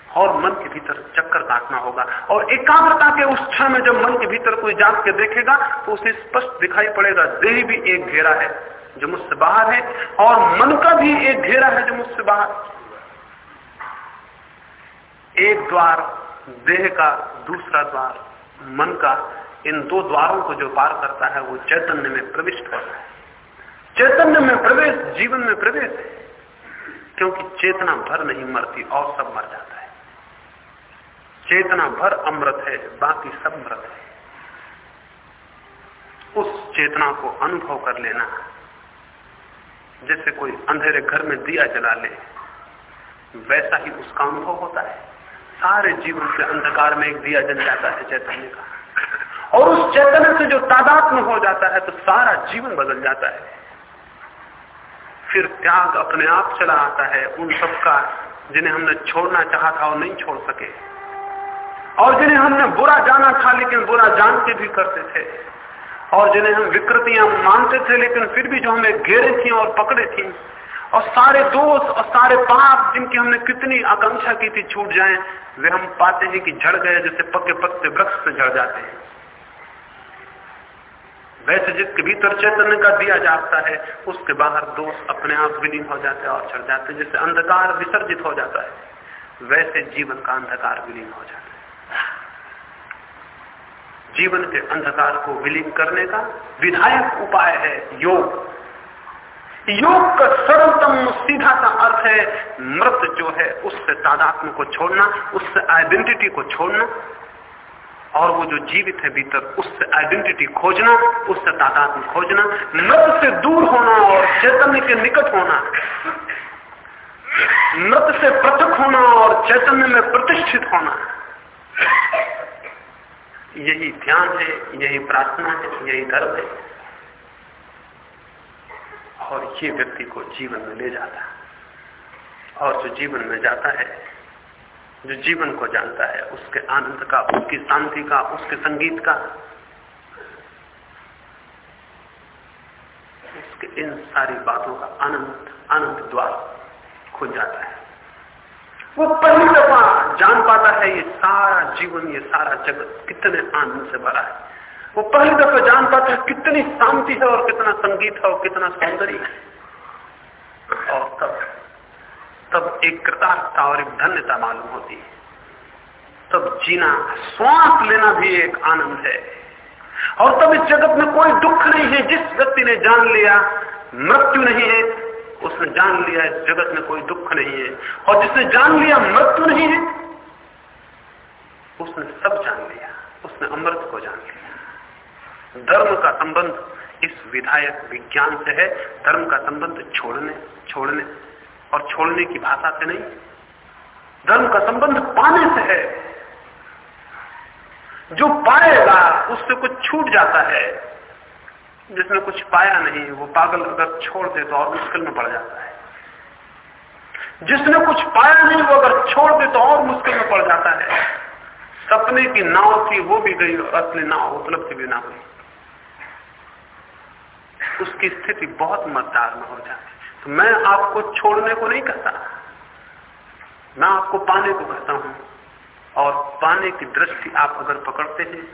और मन के भीतर चक्कर काटना होगा और एकाग्रता के उस क्षण में जब मन के भीतर कोई जाग के देखेगा तो उसे स्पष्ट दिखाई पड़ेगा, देह भी एक घेरा है जो मुझसे बाहर है और मन का भी एक घेरा है जो मुझसे बाहर। एक द्वार, देह का दूसरा द्वार, मन का, इन दो द्वारों को जो पार करता है, वो चैतन्य में प्रविष्ट करता है। चैतन्य में प्रवेश, जीवन में प्रवेश है। क्योंकि चेतना भर नहीं मरती, और सब मर जाता है। चेतना भर अमृत है, बाकी सब मृत है। उस चेतना को अनुभव कर लेना, जैसे कोई अंधेरे घर में दिया जला ले, वैसा ही उसका अनुभव होता है। सारे जीवन के अंधकार में एक दिया जल जाता है चैतन्य का। और उस चैतन्य से जो तादाद में हो जाता है तो सारा जीवन बदल जाता है। फिर त्याग अपने आप चला आता है उन सबका जिन्हें हमने छोड़ना चाहा था और नहीं छोड़ सके। और जिन्हें हमने बुरा जाना था, लेकिन बुरा जान के भी करते थे। और जिन्हें हम विकृतियाँ मानते थे, लेकिन फिर भी जो हमें घेरे थी और पकड़े थी और सारे दोष और सारे पाप जिनकी हमने कितनी आकांक्षा की थी छूट जाएँ, वे हम पाते हैं कि झड़ गए जैसे पक्के पत्ते वृक्ष से झड़ जाते हैं। वैसे जिसके भीतर चैतन्य का दिया जाता है, उसके बाहर दोष अपने आप विलीन हो जाते हैं और चढ़ जाते हैं जैसे अंधकार विसर्जित हो जाता है। वैसे जीवन का अंधकार विलीन हो जाता है। जीवन के अंधकार को विलीन करने का विधायक उपाय है योग। योग का सरलतम सीधा सा अर्थ है, मृत जो है, उससे तादात्म को छोड़ना, उससे आइडेंटिटी को छोड़ना, और वो जो जीवित है भीतर, उससे आइडेंटिटी खोजना, उससे तादात्म खोजना, मृत से दूर होना और चैतन्य के निकट होना, मृत से पृथक होना और चैतन्य में प्रतिष्ठित होना। यही ध्यान है, यही प्रार्थना है, यही धर्म है। और ये व्यक्ति को जीवन में ले जाता है। और जो जीवन में जाता है, जो जीवन को जानता है, उसके आनंद का, उसकी शांति का, उसके संगीत का, उसके इन सारी बातों का आनंद आनंद द्वार खुल जाता है। वो पहली दफ़ा जान पाता है ये सारा जीवन, ये सारा जगत कितने आनंद से भरा है। वो पहली दफ़ा जान पाता है कितनी शांति है और कितना संगीत है और कितना सौंदर्य है। और तब तब एक कृतार्थता और एक धन्यता मालूम होती है। तब जीना, श्वास लेना भी एक आनंद है। और तब इस जगत में कोई दुख नहीं है। जिस व्यक्ति ने जान लिया, मृत्यु नहीं है, उसने जान लिया, इस जगत में कोई दुख नहीं है। और जिसने जान लिया, मृत्यु नहीं है, उसने सब जान लिया, उसने अमृत को जान लिया। धर्म का संबंध इस विधायक विज्ञान से है। धर्म का संबंध छोड़ने छोड़ने और छोड़ने की भाषा से नहीं। धर्म का संबंध पाने से है। जो पाएगा उससे कुछ छूट जाता है। जिसने कुछ पाया नहीं, वो पागल अगर छोड़ दे तो और मुश्किल में पड़ जाता है। जिसने कुछ पाया नहीं, वो अगर छोड़ दे तो और मुश्किल में पड़ जाता है। सपने की नाव थी, वो भी गई, और असली नाव उपलब्ध भी ना हुई। उसकी स्थिति बहुत मतदार में हो जाती तो मैं आपको छोड़ने को नहीं कहता। मैं आपको पाने को कहता हूँ। और पाने की दृष्टि आप अगर पकड़ते हैं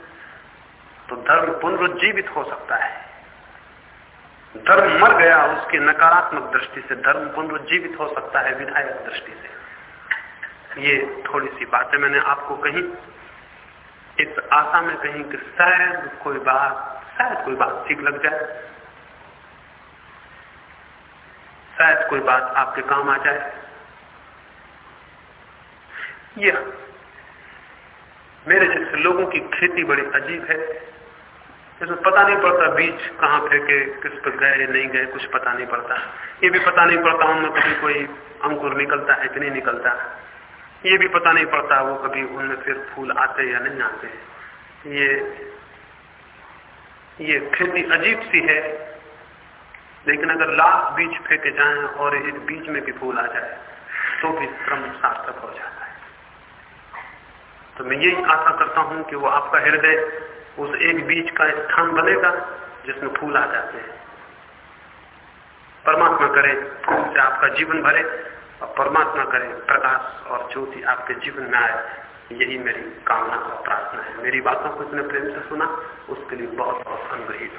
तो धर्म पुनरुज्जीवित हो सकता है। धर्म मर गया, उसकी नकारात्मक दृष्टि से धर्म पुनरुज्जीवित हो सकता है, विधायक दृष्टि से। ये थोड़ी सी बातें मैंने आपको कही। इस आशा में कही कि शायद कोई बात, शायद कोई बात ठीक लग जाए। शायद कोई बात आपके काम आ जाए। यह मेरे जैसे लोगों की खेती बड़ी अजीब है। इसमें पता नहीं पड़ता बीज कहाँ फेंके, किस पर गए, नहीं गए, कुछ पता नहीं पड़ता। ये भी पता नहीं पड़ता उनमें कभी कोई अंकुर निकलता है कि नहीं निकलता। ये भी पता नहीं पड़ता वो कभी उनमें फिर फूल आते या नहीं आते। ये ये खेती अजीब सी है। लेकिन अगर लाख बीज फेंके जाएँ और एक बीज में भी फूल आ जाए तो भी श्रम सार्थक हो जाता है। तो मैं यही आशा करता हूँ कि वो आपका हृदय उस एक बीज का स्थान बनेगा जिसमें फूल आ जाते हैं। परमात्मा करे, फूल से आपका जीवन भरे और परमात्मा करे, प्रकाश और ज्योति आपके जीवन में आए। यही मेरी कामना और प्रार्थना है। मेरी बातों को इतने प्रेम से सुना, उसके लिए बहुत बहुत अनुग्रहित